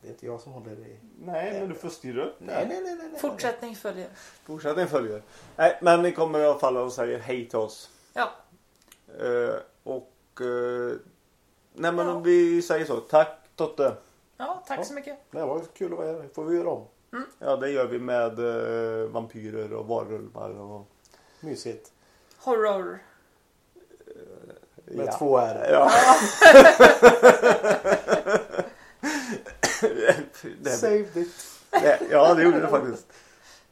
C: Det är inte jag som håller i...
B: Nej, men du får styra upp det.
C: Nej, nej, nej. nej, nej.
A: Fortsättning följer.
B: Fortsättning följer. Nej, men ni kommer i alla fall och säger hej till oss.
A: Ja,
B: Eh, och... Eh, nej, men
A: Ja.
B: om vi säger så. Tack Totte.
A: ja tack
C: Ja.
A: så mycket.
C: Det var kul att vara här. Det får vi göra om.
B: Ja, det gör vi med eh, vampyrer och varulvar och...
C: Mysigt.
A: Horror.
C: Med
B: ja.
C: två R.
B: Ja. [laughs] [laughs] Det
C: Saved blev... it.
B: Nej, ja, det gjorde det faktiskt.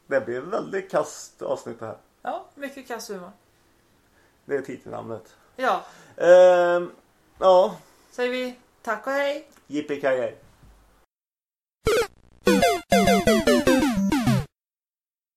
B: Det blir en väldigt kast avsnitt det här.
A: Ja, mycket kast humor.
B: Det är titelnamnet.
A: Ja.
B: Ehm, ja.
A: Säger vi tack och hej.
B: Jippie